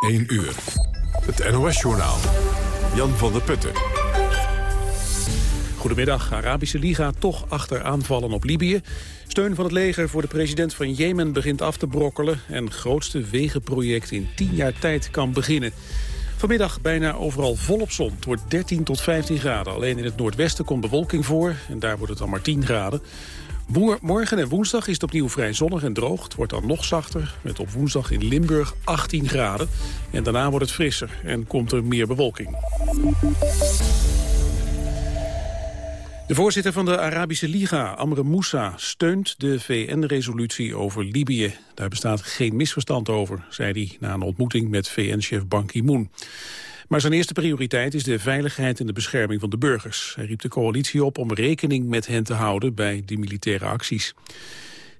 1 uur. Het NOS-journaal. Jan van der Putten. Goedemiddag. Arabische Liga toch achter aanvallen op Libië. Steun van het leger voor de president van Jemen begint af te brokkelen... en grootste wegenproject in 10 jaar tijd kan beginnen. Vanmiddag bijna overal volop zon. Het wordt 13 tot 15 graden. Alleen in het noordwesten komt bewolking voor en daar wordt het dan maar 10 graden. Morgen en woensdag is het opnieuw vrij zonnig en droog. Het wordt dan nog zachter, met op woensdag in Limburg 18 graden. En daarna wordt het frisser en komt er meer bewolking. De voorzitter van de Arabische Liga, Amr Moussa, steunt de VN-resolutie over Libië. Daar bestaat geen misverstand over, zei hij na een ontmoeting met VN-chef Ban Ki-moon. Maar zijn eerste prioriteit is de veiligheid en de bescherming van de burgers. Hij riep de coalitie op om rekening met hen te houden bij die militaire acties.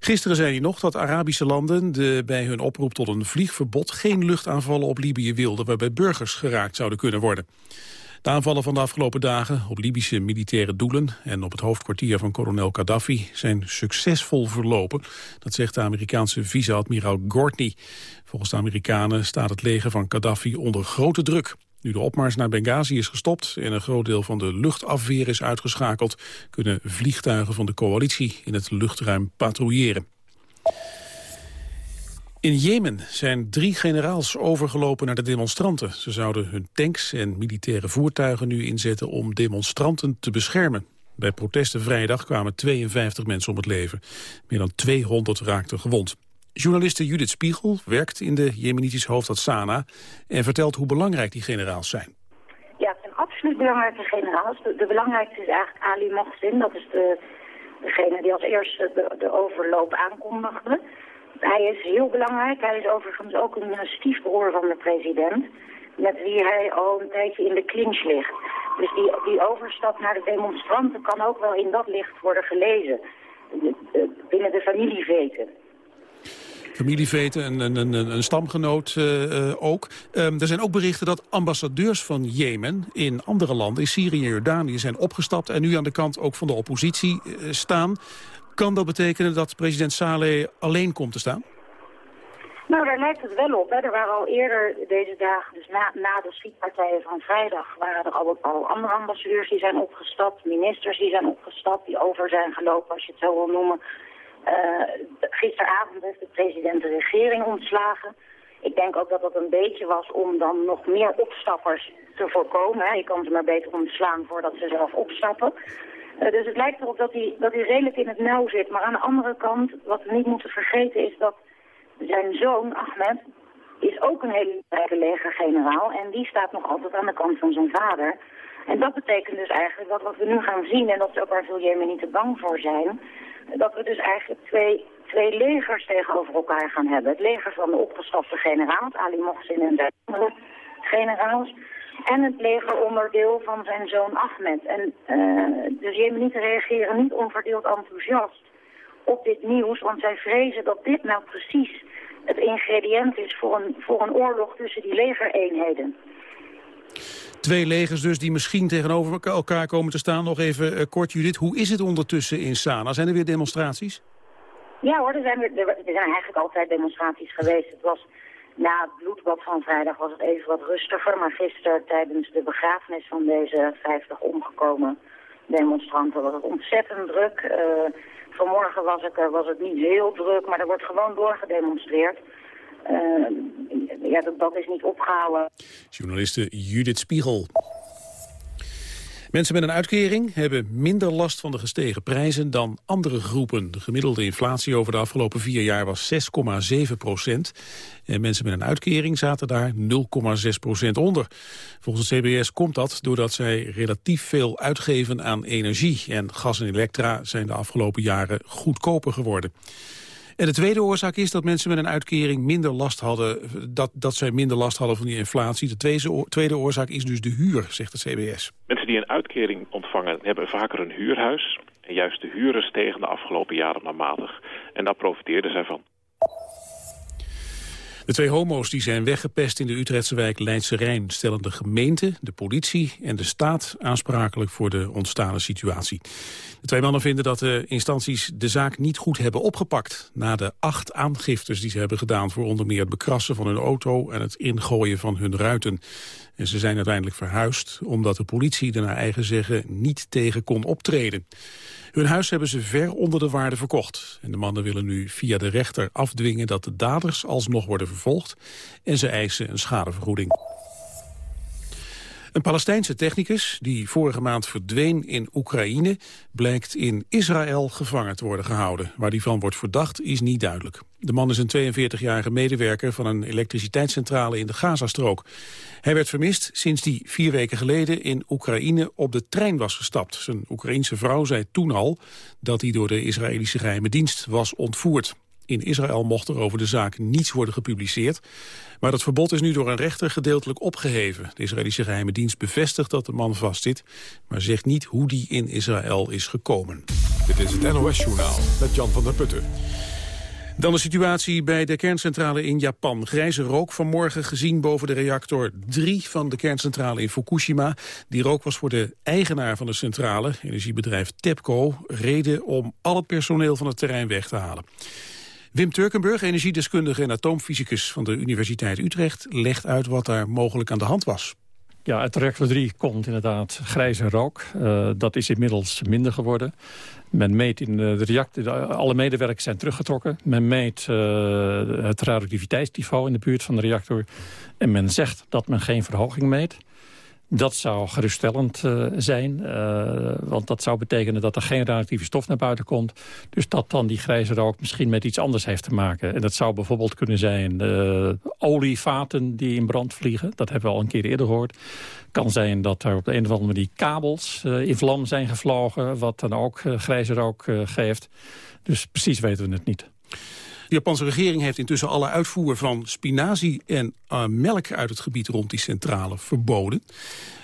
Gisteren zei hij nog dat Arabische landen de, bij hun oproep tot een vliegverbod geen luchtaanvallen op Libië wilden waarbij burgers geraakt zouden kunnen worden. De aanvallen van de afgelopen dagen op Libische militaire doelen en op het hoofdkwartier van kolonel Gaddafi zijn succesvol verlopen. Dat zegt de Amerikaanse vice-admiraal Gortney. Volgens de Amerikanen staat het leger van Gaddafi onder grote druk. Nu de opmars naar Benghazi is gestopt en een groot deel van de luchtafweer is uitgeschakeld, kunnen vliegtuigen van de coalitie in het luchtruim patrouilleren. In Jemen zijn drie generaals overgelopen naar de demonstranten. Ze zouden hun tanks en militaire voertuigen nu inzetten om demonstranten te beschermen. Bij protesten vrijdag kwamen 52 mensen om het leven. Meer dan 200 raakten gewond. Journaliste Judith Spiegel werkt in de Jemenitische hoofdstad Sanaa... en vertelt hoe belangrijk die generaals zijn. Ja, het zijn absoluut belangrijke generaals. De, belangrijkste is eigenlijk Ali Mohsin. Dat is de, degene die als eerste de, overloop aankondigde. Hij is heel belangrijk. Hij is overigens ook een stiefbroer van de president... met wie hij al een tijdje in de clinch ligt. Dus die, die overstap naar de demonstranten kan ook wel in dat licht worden gelezen. Binnen de familieveten familieveten, een, een, een, een stamgenoot uh, ook. Um, er zijn ook berichten dat ambassadeurs van Jemen in andere landen, in Syrië en Jordanië, zijn opgestapt en nu aan de kant ook van de oppositie uh, staan. Kan dat betekenen dat president Saleh alleen komt te staan? Nou, daar lijkt het wel op. Er waren al eerder deze dagen, dus na, na de schietpartijen van vrijdag, waren er al, al andere ambassadeurs die zijn opgestapt, ministers die zijn opgestapt, die over zijn gelopen, als je het zo wil noemen. Uh, gisteravond heeft de president de regering ontslagen. Ik denk ook dat dat een beetje was om dan nog meer opstappers te voorkomen. Je kan ze maar beter ontslaan voordat ze zelf opstappen. Uh, dus het lijkt erop dat hij, dat hij redelijk in het nauw zit. Maar aan de andere kant, wat we niet moeten vergeten is dat zijn zoon, Ahmed, is ook een hele belangrijke legergeneraal. En die staat nog altijd aan de kant van zijn vader. En dat betekent dus eigenlijk dat wat we nu gaan zien, en dat is ook waar veel Jemenieten bang voor zijn dat we dus eigenlijk twee, twee legers tegenover elkaar gaan hebben. Het leger van de opgestapte generaal, Ali Mohsin en de andere generaals. En het legeronderdeel van zijn zoon Ahmed. En uh, de Jemenieten reageren niet onverdeeld enthousiast op dit nieuws. Want zij vrezen dat dit nou precies het ingrediënt is voor een, voor een oorlog tussen die legereenheden. Twee legers dus die misschien tegenover elkaar komen te staan. Nog even uh, kort, Judith. Hoe is het ondertussen in Sana? Zijn er weer demonstraties? Ja hoor, er zijn, er, er zijn eigenlijk altijd demonstraties geweest. Het was na het bloedbad van vrijdag was het even wat rustiger. Maar gisteren tijdens de begrafenis van deze 50 omgekomen demonstranten was het ontzettend druk. Uh, vanmorgen was, ik er, was het niet heel druk, maar er wordt gewoon doorgedemonstreerd. Uh, ja, dat, dat is niet opgehouden. Journaliste Judith Spiegel. Mensen met een uitkering hebben minder last van de gestegen prijzen dan andere groepen. De gemiddelde inflatie over de afgelopen vier jaar was 6,7 procent. En mensen met een uitkering zaten daar 0,6 procent onder. Volgens het CBS komt dat doordat zij relatief veel uitgeven aan energie. En gas en elektra zijn de afgelopen jaren goedkoper geworden. En de tweede oorzaak is dat mensen met een uitkering minder last hadden, dat, dat zij minder last hadden van die inflatie. De tweede, oorzaak is dus de huur, zegt het CBS. Mensen die een uitkering ontvangen hebben vaker een huurhuis. En juist de huren stegen de afgelopen jaren matig. En daar profiteerden zij van. De twee homo's die zijn weggepest in de Utrechtse wijk Leidse Rijn... stellen de gemeente, de politie en de staat aansprakelijk voor de ontstane situatie. De twee mannen vinden dat de instanties de zaak niet goed hebben opgepakt... na de acht aangiftes die ze hebben gedaan voor onder meer het bekrassen van hun auto... en het ingooien van hun ruiten. En ze zijn uiteindelijk verhuisd omdat de politie er naar eigen zeggen niet tegen kon optreden. Hun huis hebben ze ver onder de waarde verkocht. En de mannen willen nu via de rechter afdwingen dat de daders alsnog worden vervolgd. En ze eisen een schadevergoeding. Een Palestijnse technicus die vorige maand verdween in Oekraïne... blijkt in Israël gevangen te worden gehouden. Waar die van wordt verdacht is niet duidelijk. De man is een 42-jarige medewerker van een elektriciteitscentrale in de Gazastrook. Hij werd vermist sinds hij vier weken geleden in Oekraïne op de trein was gestapt. Zijn Oekraïense vrouw zei toen al dat hij door de Israëlische geheime dienst was ontvoerd. In Israël mocht er over de zaak niets worden gepubliceerd. Maar dat verbod is nu door een rechter gedeeltelijk opgeheven. De Israëlische geheime dienst bevestigt dat de man vastzit... maar zegt niet hoe die in Israël is gekomen. Dit is het NOS-journaal met Jan van der Putten. Dan de situatie bij de kerncentrale in Japan. Grijze rook vanmorgen gezien boven de reactor 3 van de kerncentrale in Fukushima. Die rook was voor de eigenaar van de centrale, energiebedrijf TEPCO, reden om al het personeel van het terrein weg te halen. Wim Turkenburg, energiedeskundige en atoomfysicus van de Universiteit Utrecht... legt uit wat daar mogelijk aan de hand was. Ja, uit reactor 3 komt inderdaad grijze rook. Uh, dat is inmiddels minder geworden. Men meet in de reactor, alle medewerkers zijn teruggetrokken. Men meet uh, het radioactiviteitsniveau in de buurt van de reactor. En men zegt dat men geen verhoging meet. Dat zou geruststellend uh, zijn, uh, want dat zou betekenen dat er geen radioactieve stof naar buiten komt. Dus dat dan die grijze rook misschien met iets anders heeft te maken. En dat zou bijvoorbeeld kunnen zijn uh, olievaten die in brand vliegen. Dat hebben we al een keer eerder gehoord. kan zijn dat er op de een of andere manier kabels in vlam zijn gevlogen, wat dan ook grijze rook geeft. Dus precies weten we het niet. De Japanse regering heeft intussen alle uitvoer van spinazie en uh, melk uit het gebied rond die centrale verboden.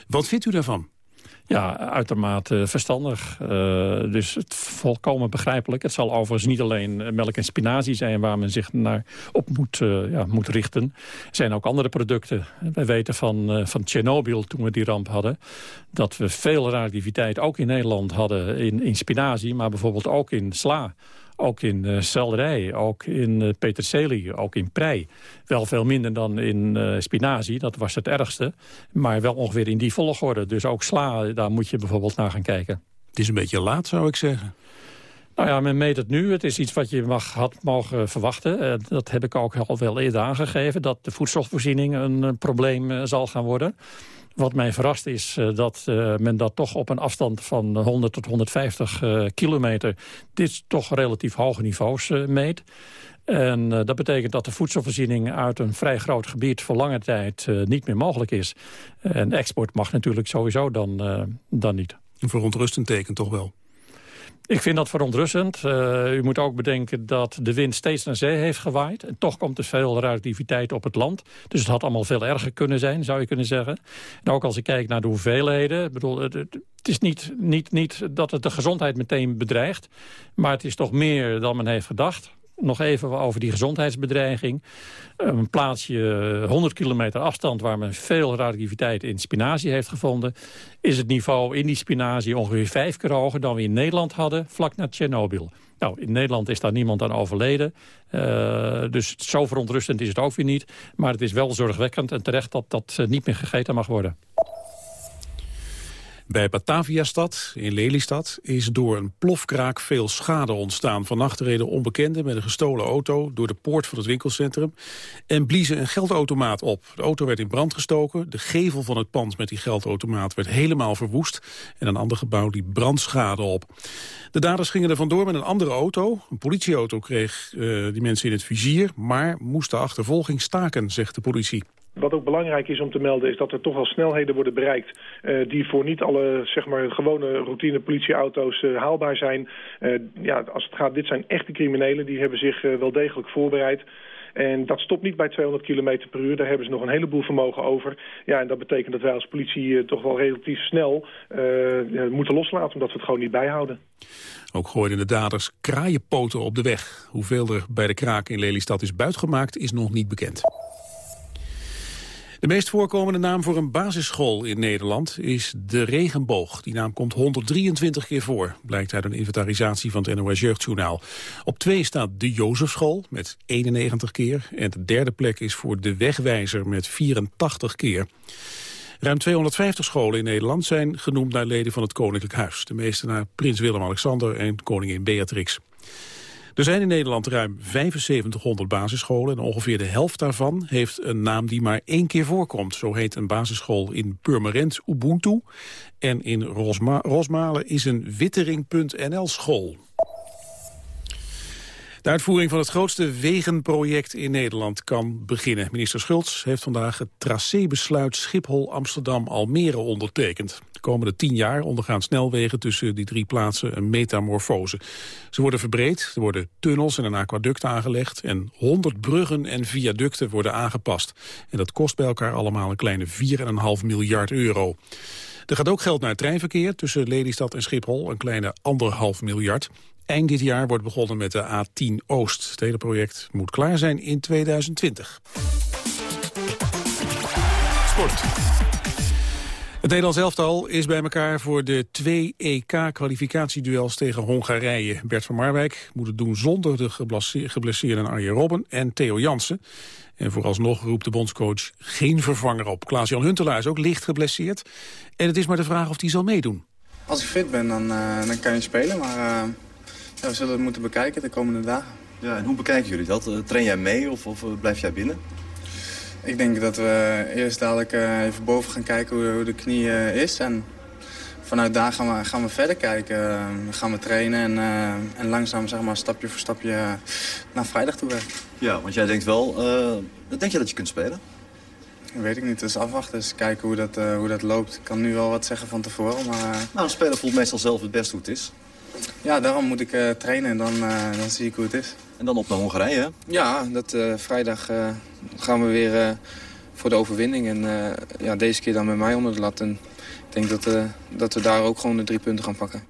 Wat vindt u daarvan? Ja, uitermate verstandig. Uh, dus het volkomen begrijpelijk. Het zal overigens niet alleen melk en spinazie zijn... waar men zich naar op moet, uh, ja, moet richten. Er zijn ook andere producten. Wij weten van, uh, van Tsjernobyl, toen we die ramp hadden... dat we veel radioactiviteit ook in Nederland hadden in, in spinazie... maar bijvoorbeeld ook in sla ook in uh, selderij, ook in uh, peterselie, ook in prei. Wel veel minder dan in uh, spinazie, dat was het ergste. Maar wel ongeveer in die volgorde. Dus ook sla, daar moet je bijvoorbeeld naar gaan kijken. Het is een beetje laat, zou ik zeggen. Nou ja, men meet het nu. Het is iets wat je mag, had mogen verwachten. dat heb ik ook al wel eerder aangegeven. Dat de voedselvoorziening een probleem zal gaan worden. Wat mij verrast is uh, dat uh, men dat toch op een afstand van 100 tot 150 uh, kilometer... dit toch relatief hoge niveaus meet. En dat betekent dat de voedselvoorziening uit een vrij groot gebied... voor lange tijd niet meer mogelijk is. En export mag natuurlijk sowieso dan, dan niet. Een verontrustend teken toch wel? Ik vind dat verontrustend. Uh, u moet ook bedenken dat de wind steeds naar zee heeft gewaaid. En toch komt er veel radioactiviteit op het land. Dus het had allemaal veel erger kunnen zijn, zou je kunnen zeggen. En ook als ik kijk naar de hoeveelheden. Bedoel, het, het is niet, niet, niet dat het de gezondheid meteen bedreigt. Maar het is toch meer dan men heeft gedacht nog even over die gezondheidsbedreiging. Een plaatsje 100 kilometer afstand waar men veel radioactiviteit in spinazie heeft gevonden... is het niveau in die spinazie ongeveer vijf keer hoger dan we in Nederland hadden... vlak na Tsjernobyl. Nou, in Nederland is daar niemand aan overleden. Uh, dus zo verontrustend is het ook weer niet. Maar het is wel zorgwekkend en terecht dat dat eh, niet meer gegeten mag worden. Bij Bataviastad in Lelystad is door een plofkraak veel schade ontstaan. Vannacht reden onbekenden met een gestolen auto door de poort van het winkelcentrum en bliezen een geldautomaat op. De auto werd in brand gestoken, de gevel van het pand met die geldautomaat werd helemaal verwoest en een ander gebouw liep brandschade op. De daders gingen er vandoor met een andere auto. Een politieauto kreeg uh, die mensen in het vizier, maar moest de achtervolging staken, zegt de politie. Wat ook belangrijk is om te melden is dat er toch wel snelheden worden bereikt... Uh, die voor niet alle zeg maar, gewone routine politieauto's uh, haalbaar zijn. Uh, ja, als het gaat, dit zijn echte criminelen, die hebben zich wel degelijk voorbereid. En dat stopt niet bij 200 km per uur. Daar hebben ze nog een heleboel vermogen over. Ja, en dat betekent dat wij als politie toch wel relatief snel moeten loslaten... omdat we het gewoon niet bijhouden. Ook gooiden de daders kraaienpoten op de weg. Hoeveel er bij de kraak in Lelystad is buitgemaakt is nog niet bekend. De meest voorkomende naam voor een basisschool in Nederland is de Regenboog. Die naam komt 123 keer voor, blijkt uit een inventarisatie van het NOS Jeugdjournaal. Op twee staat de Jozefschool met 91 keer. En de derde plek is voor de Wegwijzer met 84 keer. Ruim 250 scholen in Nederland zijn genoemd naar leden van het Koninklijk Huis. De meeste naar prins Willem-Alexander en koningin Beatrix. Er zijn in Nederland ruim 7500 basisscholen en ongeveer de helft daarvan heeft een naam die maar één keer voorkomt. Zo heet een basisschool in Purmerend Ubuntu en in Rosma Rosmalen is een Wittering.nl school. De uitvoering van het grootste wegenproject in Nederland kan beginnen. Minister Schultz heeft vandaag het tracébesluit Schiphol-Amsterdam-Almere ondertekend. De komende tien jaar ondergaan snelwegen tussen die drie plaatsen een metamorfose. Ze worden verbreed, er worden tunnels en een aquaduct aangelegd... en 100 bruggen en viaducten worden aangepast. En dat kost bij elkaar allemaal een kleine 4,5 miljard euro. Er gaat ook geld naar het treinverkeer tussen Lelystad en Schiphol, een kleine anderhalf miljard. Eind dit jaar wordt begonnen met de A10 Oost. Het hele project moet klaar zijn in 2020. Sport. Het Nederlands elftal is bij elkaar voor de twee EK-kwalificatieduels tegen Hongarije. Bert van Marwijk moet het doen zonder de geblesseerde Arjen Robben en Theo Jansen. En vooralsnog roept de bondscoach geen vervanger op. Klaas-Jan Huntelaar is ook licht geblesseerd. En het is maar de vraag of hij zal meedoen. Als ik fit ben, dan, uh, dan kan je spelen. Maar uh, ja, we zullen het moeten bekijken de komende dagen. Ja, en hoe bekijken jullie dat? Uh, train jij mee of, of blijf jij binnen? Ik denk dat we eerst dadelijk even boven gaan kijken hoe, hoe de knie is. En vanuit daar gaan we, gaan we verder kijken. gaan we trainen en, en langzaam zeg maar, stapje voor stapje naar vrijdag toe werken. Ja, want jij denkt wel, denk je dat je kunt spelen? weet ik niet. Dus afwachten. Dus kijken hoe dat, uh, hoe dat loopt. Ik kan nu wel wat zeggen van tevoren, maar... Nou, een speler voelt meestal zelf het best hoe het is. Ja, daarom moet ik uh, trainen en dan, dan zie ik hoe het is. En dan op naar Hongarije, hè? Ja, dat, vrijdag gaan we weer voor de overwinning. En ja, deze keer dan met mij onder de lat. En ik denk dat, dat we daar ook gewoon de drie punten gaan pakken.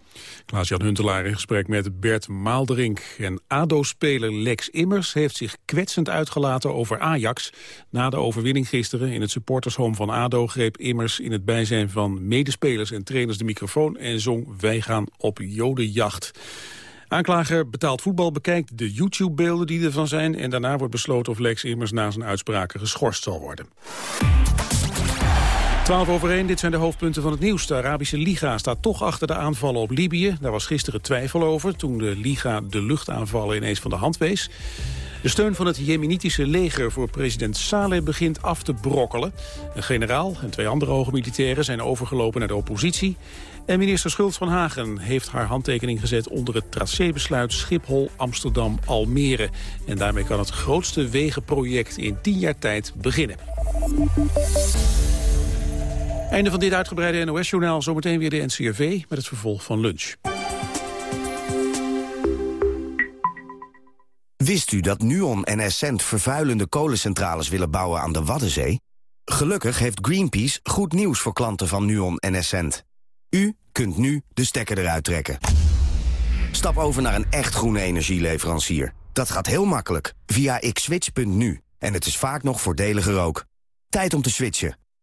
Klaas-Jan Huntelaar in gesprek met Bert Maalderink. En ADO-speler Lex Immers heeft zich kwetsend uitgelaten over Ajax. Na de overwinning gisteren in het supportershome van ADO... greep Immers in het bijzijn van medespelers en trainers de microfoon... en zong Wij gaan op jodenjacht. Aanklager betaald voetbal bekijkt de YouTube-beelden die ervan zijn... en daarna wordt besloten of Lex Immers na zijn uitspraken geschorst zal worden. 12 over 1, dit zijn de hoofdpunten van het nieuws. De Arabische Liga staat toch achter de aanvallen op Libië. Daar was gisteren twijfel over toen de Liga de luchtaanvallen ineens van de hand wees. De steun van het Jemenitische leger voor president Saleh begint af te brokkelen. Een generaal en twee andere hoge militairen zijn overgelopen naar de oppositie. En minister Schultz van Hagen heeft haar handtekening gezet onder het tracébesluit Schiphol-Amsterdam-Almere. En daarmee kan het grootste wegenproject in tien jaar tijd beginnen. Einde van dit uitgebreide NOS-journaal. Zometeen weer de NCRV met het vervolg van lunch. Wist u dat Nuon en Essent vervuilende kolencentrales willen bouwen aan de Waddenzee? Gelukkig heeft Greenpeace goed nieuws voor klanten van Nuon en Essent. U kunt nu de stekker eruit trekken. Stap over naar een echt groene energieleverancier. Dat gaat heel makkelijk via xswitch.nu. En het is vaak nog voordeliger ook. Tijd om te switchen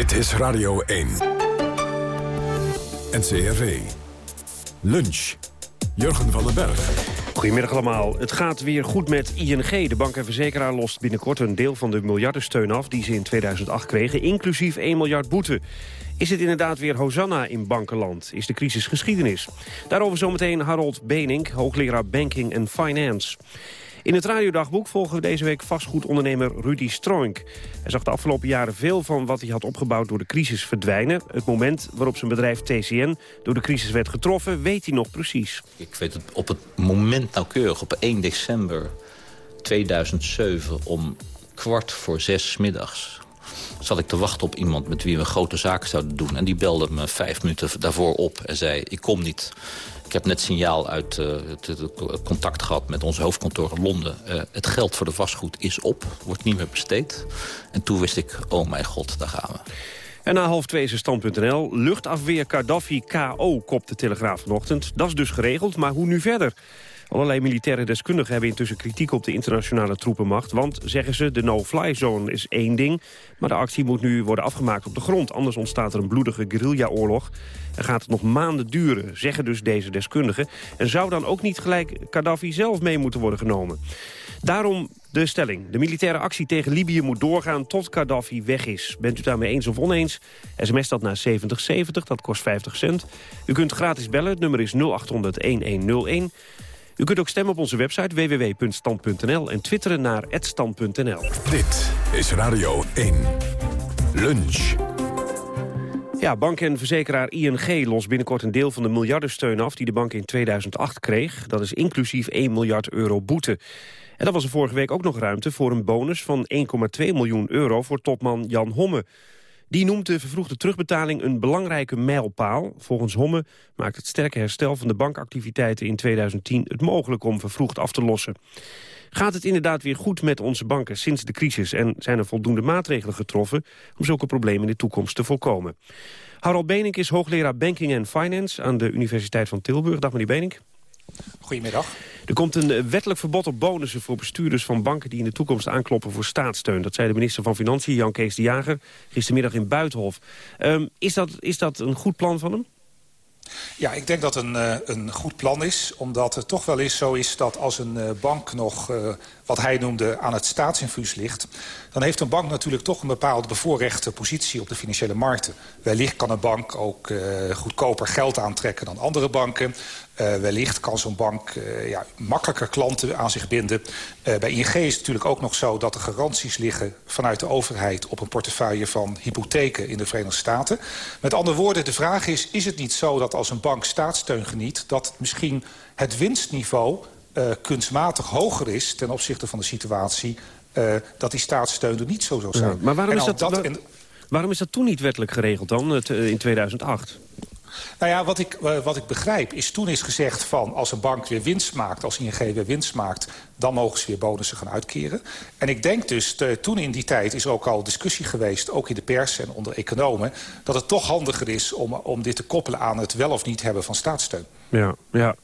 Dit is Radio 1. NCRV. Lunch. Jurgen van den Berg. Goedemiddag allemaal. Het gaat weer goed met ING. De bank en verzekeraar lost binnenkort een deel van de miljardensteun af... die ze in 2008 kregen, inclusief 1 miljard boete. Is het inderdaad weer Hosanna in bankenland? Is de crisis geschiedenis? Daarover zometeen Harold Benink, hoogleraar Banking en Finance. In het radiodagboek volgen we deze week vastgoedondernemer Rudy Stroink. Hij zag de afgelopen jaren veel van wat hij had opgebouwd door de crisis verdwijnen. Het moment waarop zijn bedrijf TCN door de crisis werd getroffen, weet hij nog precies. Ik weet het op het moment nauwkeurig, op 1 december 2007 om kwart voor zes middags zat ik te wachten op iemand met wie we grote zaak zouden doen. En die belde me vijf minuten daarvoor op en zei, ik kom niet. Ik heb net signaal uit uh, het, contact gehad met onze hoofdkantoor in Londen. Uh, het geld voor de vastgoed is op, wordt niet meer besteed. En toen wist ik, oh mijn god, daar gaan we. En na half twee is stand.nl. Luchtafweer Gaddafi KO, kopt de Telegraaf vanochtend. Dat is dus geregeld, maar hoe nu verder? Allerlei militaire deskundigen hebben intussen kritiek op de internationale troepenmacht. Want, zeggen ze, de no-fly zone is één ding. Maar de actie moet nu worden afgemaakt op de grond. Anders ontstaat er een bloedige guerrilla-oorlog. En gaat het nog maanden duren, zeggen dus deze deskundigen. En zou dan ook niet gelijk Gaddafi zelf mee moeten worden genomen. Daarom de stelling. De militaire actie tegen Libië moet doorgaan tot Gaddafi weg is. Bent u daarmee eens of oneens? SMS dat naar 7070, dat kost 50 cent. U kunt gratis bellen, het nummer is 0800-1101. U kunt ook stemmen op onze website www.stand.nl en twitteren naar @stand.nl. Dit is Radio 1. Lunch. Ja, bank en verzekeraar ING lost binnenkort een deel van de miljardensteun af... die de bank in 2008 kreeg. Dat is inclusief 1 miljard euro boete. En dat was er vorige week ook nog ruimte voor een bonus van 1,2 miljoen euro... voor topman Jan Homme. Die noemt de vervroegde terugbetaling een belangrijke mijlpaal. Volgens Homme maakt het sterke herstel van de bankactiviteiten in 2010 het mogelijk om vervroegd af te lossen. Gaat het inderdaad weer goed met onze banken sinds de crisis... en zijn er voldoende maatregelen getroffen om zulke problemen in de toekomst te voorkomen? Harold Benink is hoogleraar Banking and Finance aan de Universiteit van Tilburg. Dag meneer Benink. Goedemiddag. Er komt een eh, wettelijk verbod op bonussen voor bestuurders van banken... die in de toekomst aankloppen voor staatssteun. Dat zei de minister van Financiën, Jan Kees de Jager, gistermiddag in Buitenhof. Um, is, dat, is dat een goed plan van hem? Ja, ik denk dat een, uh, een goed plan is. Omdat het toch wel eens zo is dat als een uh, bank nog, wat hij noemde, aan het staatsinfuus ligt... dan heeft een bank natuurlijk toch een bepaalde bevoorrechte positie op de financiële markten. Wellicht kan een bank ook goedkoper geld aantrekken dan andere banken. Uh, wellicht kan zo'n bank uh, ja, makkelijker klanten aan zich binden. Bij ING is het natuurlijk ook nog zo dat er garanties liggen... vanuit de overheid op een portefeuille van hypotheken in de Verenigde Staten. Met andere woorden, de vraag is, is het niet zo dat als een bank staatssteun geniet... dat misschien het winstniveau kunstmatig hoger is ten opzichte van de situatie... dat die staatssteun er niet zo zou zijn. Ja, maar waarom is dat, dat waar, waarom is dat toen niet wettelijk geregeld dan, in 2008? Nou ja, wat ik, wat ik begrijp is toen is gezegd van... als een bank weer winst maakt, als ING weer winst maakt... dan mogen ze weer bonussen gaan uitkeren. En ik denk dus, te, toen in die tijd is er ook al discussie geweest... ook in de pers en onder economen... dat het toch handiger is om, om dit te koppelen aan het wel of niet hebben van staatssteun. Ja, ja.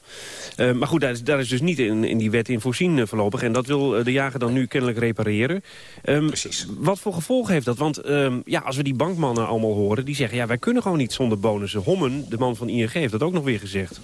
Uh, maar goed, daar is, daar is dus niet in, in die wet in voorzien uh, voorlopig. En dat wil uh, de jager dan nu kennelijk repareren. Um, Precies. Wat voor gevolgen heeft dat? Want um, ja, als we die bankmannen allemaal horen... die zeggen, ja, wij kunnen gewoon niet zonder bonussen. Hommen, de man van ING, heeft dat ook nog weer gezegd.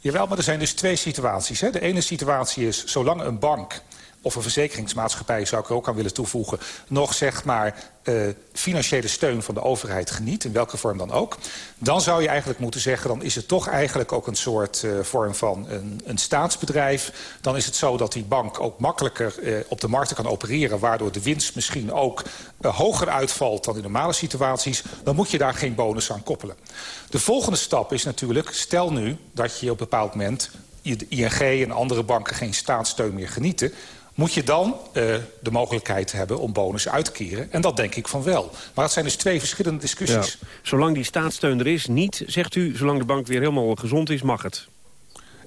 Jawel, maar er zijn dus twee situaties. Hè. De ene situatie is, zolang een bank of een verzekeringsmaatschappij zou ik er ook aan willen toevoegen... nog zeg maar uh, financiële steun van de overheid geniet, in welke vorm dan ook... dan zou je eigenlijk moeten zeggen... dan is het toch eigenlijk ook een soort uh, vorm van een, een, staatsbedrijf. Dan is het zo dat die bank ook makkelijker uh, op de markten kan opereren... waardoor de winst misschien ook hoger uitvalt dan in normale situaties. Dan moet je daar geen bonus aan koppelen. De volgende stap is natuurlijk, stel nu dat je op een bepaald moment... ING en andere banken geen staatssteun meer genieten moet je dan uh, de mogelijkheid hebben om bonus uit te keren. En dat denk ik van wel. Maar het zijn dus twee verschillende discussies. Ja. Zolang die staatssteun er is, niet, zegt u... zolang de bank weer helemaal gezond is, mag het.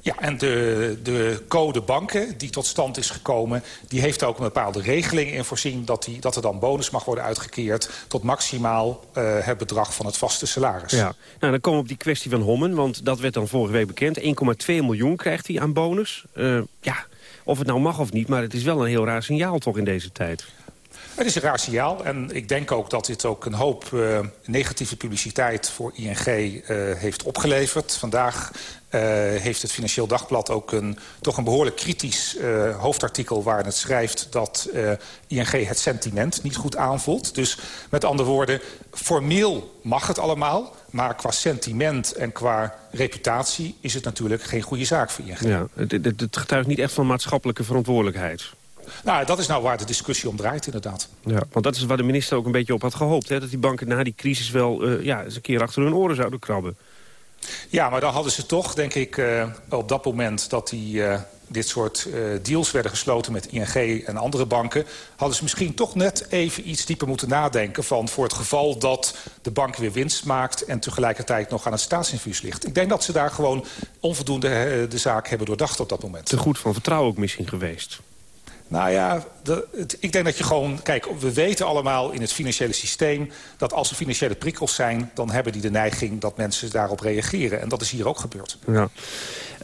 Ja, en de, de code banken die tot stand is gekomen... die heeft ook een bepaalde regeling in voorzien... dat, die, dat er dan bonus mag worden uitgekeerd... tot maximaal uh, het bedrag van het vaste salaris. Ja, nou, dan komen we op die kwestie van Hommen... want dat werd dan vorige week bekend. 1,2 miljoen krijgt hij aan bonus. Uh, ja, of het nou mag of niet, maar het is wel een heel raar signaal toch in deze tijd. Het is raar signaal en ik denk ook dat dit ook een hoop uh, negatieve publiciteit voor ING uh, heeft opgeleverd. Vandaag uh, heeft het Financieel Dagblad ook een, toch een behoorlijk kritisch hoofdartikel... waarin het schrijft dat ING het sentiment niet goed aanvoelt. Dus met andere woorden, formeel mag het allemaal... maar qua sentiment en qua reputatie is het natuurlijk geen goede zaak voor ING. Ja, het, het getuigt niet echt van maatschappelijke verantwoordelijkheid. Nou, dat is nou waar de discussie om draait, inderdaad. Ja, want dat is waar de minister ook een beetje op had gehoopt. Hè? Dat die banken na die crisis wel uh, ja, eens een keer achter hun oren zouden krabben. Ja, maar dan hadden ze toch, denk ik, uh, op dat moment dat die, uh, dit soort deals werden gesloten met ING en andere banken... hadden ze misschien toch net even iets dieper moeten nadenken... van voor het geval dat de bank weer winst maakt... en tegelijkertijd nog aan het staatsinfuus ligt. Ik denk dat ze daar gewoon onvoldoende de zaak hebben doordacht op dat moment. Te goed van vertrouwen ook misschien geweest. Nou ja, de, het, ik denk dat je gewoon... Kijk, we weten allemaal in het financiële systeem... dat als er financiële prikkels zijn... dan hebben die de neiging dat mensen daarop reageren. En dat is hier ook gebeurd. Ja.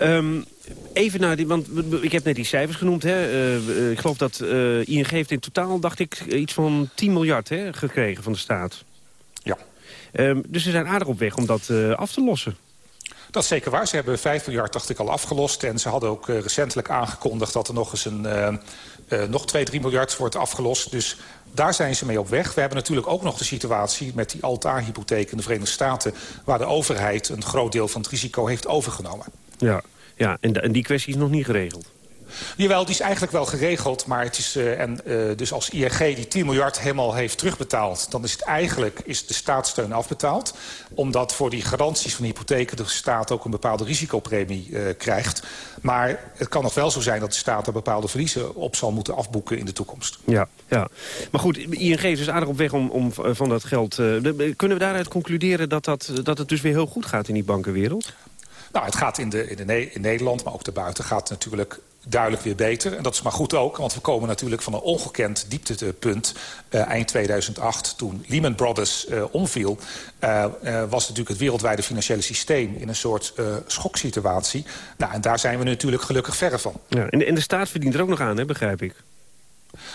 Um, even naar die... Want ik heb net die cijfers genoemd. Hè. Uh, ik geloof dat uh, ING heeft in totaal, dacht ik... iets van 10 miljard hè, gekregen van de staat. Ja. Um, dus ze zijn aardig op weg om dat uh, af te lossen. Dat is zeker waar. Ze hebben 5 miljard, dacht ik, al afgelost. En ze hadden ook uh, recentelijk aangekondigd dat er nog eens een... Uh, uh, nog 2, 3 miljard wordt afgelost. Dus daar zijn ze mee op weg. We hebben natuurlijk ook nog de situatie met die altaarhypotheek in de Verenigde Staten... waar de overheid een groot deel van het risico heeft overgenomen. Ja, ja en, en die kwestie is nog niet geregeld. Jawel, die is eigenlijk wel geregeld. Maar het is, uh, en, uh, dus als ING die 10 miljard helemaal heeft terugbetaald... dan is het eigenlijk is de staatssteun afbetaald. Omdat voor die garanties van hypotheken... de staat ook een bepaalde risicopremie uh, krijgt. Maar het kan nog wel zo zijn dat de staat er bepaalde verliezen op zal moeten afboeken in de toekomst. Ja, ja. maar goed, ING is dus aardig op weg om, om van dat geld... kunnen we daaruit concluderen dat, dat, dat het dus weer heel goed gaat in die bankenwereld? Nou, het gaat in, de, in, de, in Nederland, maar ook daarbuiten gaat natuurlijk duidelijk weer beter. En dat is maar goed ook, want we komen natuurlijk van een ongekend dieptepunt uh, eind 2008. Toen Lehman Brothers uh, omviel, uh, was natuurlijk het wereldwijde financiële systeem in een soort schoksituatie. Nou, en daar zijn we natuurlijk gelukkig verre van. Ja, en, de, en de staat verdient er ook nog aan, hè, begrijp ik.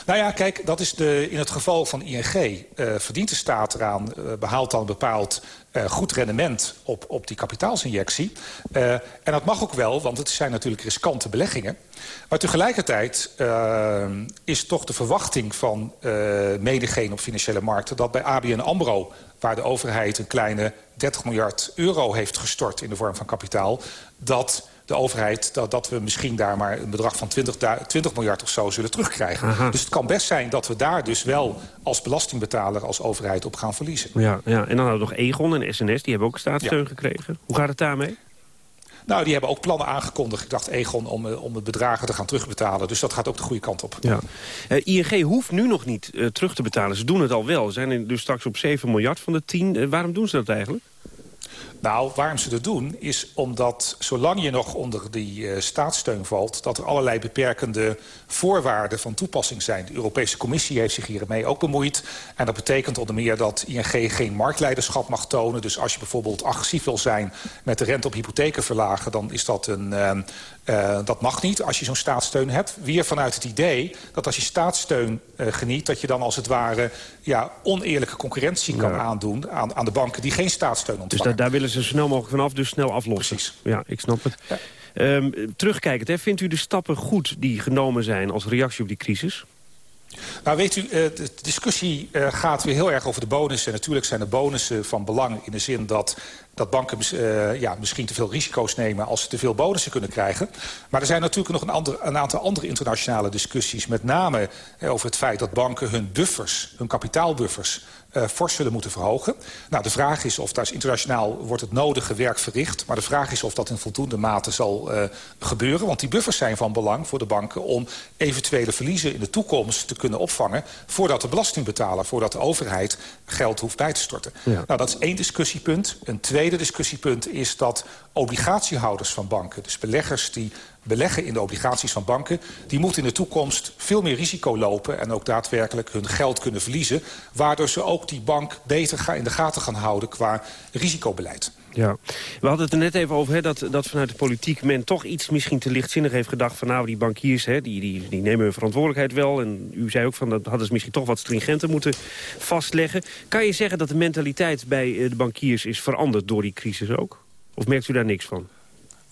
Nou ja, kijk, dat is de, in het geval van ING uh, verdient de staat eraan... Uh, behaalt dan een bepaald uh, goed rendement op, op die kapitaalsinjectie. en dat mag ook wel, want het zijn natuurlijk riskante beleggingen. Maar tegelijkertijd is toch de verwachting van medegeen op financiële markten... dat bij ABN AMRO, waar de overheid een kleine 30 miljard euro heeft gestort... in de vorm van kapitaal, dat de overheid... Dat, dat we misschien daar maar een bedrag van 20, 20 miljard of zo zullen terugkrijgen. Aha. Dus het kan best zijn dat we daar dus wel als belastingbetaler... als overheid op gaan verliezen. Ja, ja. en dan hadden we nog Egon en SNS, die hebben ook staatssteun ja. gekregen. Hoe gaat het daarmee? Nou, die hebben ook plannen aangekondigd, ik dacht Egon, om, om het bedragen te gaan terugbetalen. Dus dat gaat ook de goede kant op. Ja. Uh, ING hoeft nu nog niet uh, terug te betalen. Ze doen het al wel. Ze zijn er dus straks op 7 miljard van de 10. Uh, waarom doen ze dat eigenlijk? Nou, waarom ze dat doen is omdat zolang je nog onder die uh, staatssteun valt... dat er allerlei beperkende voorwaarden van toepassing zijn. De Europese Commissie heeft zich hiermee ook bemoeid. En dat betekent onder meer dat ING geen marktleiderschap mag tonen. Dus als je bijvoorbeeld agressief wil zijn met de rente op hypotheken verlagen... dan is dat een, uh, uh, dat mag niet als je zo'n staatssteun hebt. Weer vanuit het idee dat als je staatssteun geniet... dat je dan als het ware ja, oneerlijke concurrentie kan ja. aandoen... Aan, aan de banken die geen staatssteun ontvangen. Dus da daar willen ze zo snel mogelijk vanaf, dus snel aflossen. Precies. Ja, ik snap het. Ja. Um, terugkijkend, hè, vindt u de stappen goed die genomen zijn als reactie op die crisis? Nou, weet u, de discussie gaat weer heel erg over de bonussen. En natuurlijk zijn de bonussen van belang in de zin dat dat banken uh, ja, misschien te veel risico's nemen... als ze te veel bonussen kunnen krijgen. Maar er zijn natuurlijk nog een, ander, een aantal andere internationale discussies. Met name eh, over het feit dat banken hun buffers, hun kapitaalbuffers... Uh, fors zullen moeten verhogen. Nou, de vraag is of daar is internationaal wordt het nodige werk verricht. Maar de vraag is of dat in voldoende mate zal uh, gebeuren. Want die buffers zijn van belang voor de banken... om eventuele verliezen in de toekomst te kunnen opvangen... voordat de belastingbetaler, voordat de overheid geld hoeft bij te storten. Ja. Nou, dat is één discussiepunt. Een tweede discussiepunt is dat obligatiehouders van banken... dus beleggers die beleggen in de obligaties van banken... die moeten in de toekomst veel meer risico lopen... en ook daadwerkelijk hun geld kunnen verliezen... waardoor ze ook die bank beter in de gaten gaan houden qua risicobeleid. Ja, we hadden het er net even over hè, dat, dat vanuit de politiek men toch iets misschien te lichtzinnig heeft gedacht van nou die bankiers hè, die, die, die nemen hun verantwoordelijkheid wel. En u zei ook van dat hadden ze misschien toch wat stringenter moeten vastleggen. Kan je zeggen dat de mentaliteit bij eh, de bankiers is veranderd door die crisis ook? Of merkt u daar niks van?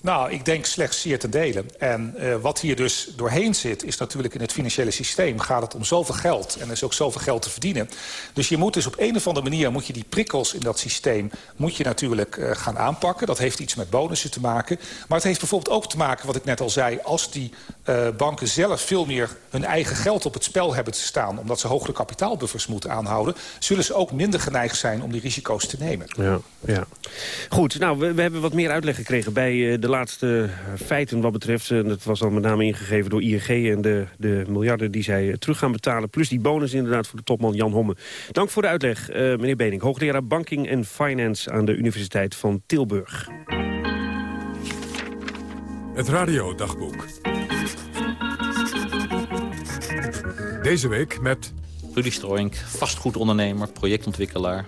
Nou, ik denk slechts zeer te delen. En uh, wat hier dus doorheen zit, is natuurlijk in het financiële systeem... gaat het om zoveel geld en er is ook zoveel geld te verdienen. Dus je moet dus op een of andere manier... moet je die prikkels in dat systeem moet je natuurlijk uh, gaan aanpakken. Dat heeft iets met bonussen te maken. Maar het heeft bijvoorbeeld ook te maken, wat ik net al zei... als die uh, banken zelf veel meer hun eigen geld op het spel hebben te staan... omdat ze hogere kapitaalbuffers moeten aanhouden... zullen ze ook minder geneigd zijn om die risico's te nemen. Ja, ja. Goed, nou, we, we hebben wat meer uitleg gekregen bij de laatste feiten wat betreft... en dat was dan met name ingegeven door ING en de, de miljarden die zij terug gaan betalen... plus die bonus inderdaad voor de topman Jan Homme. Dank voor de uitleg, uh, meneer Bening, hoogleraar Banking en Finance... aan de Universiteit van Tilburg. Het radiodagboek. Deze week met... Rudy Strooink, vastgoedondernemer, projectontwikkelaar.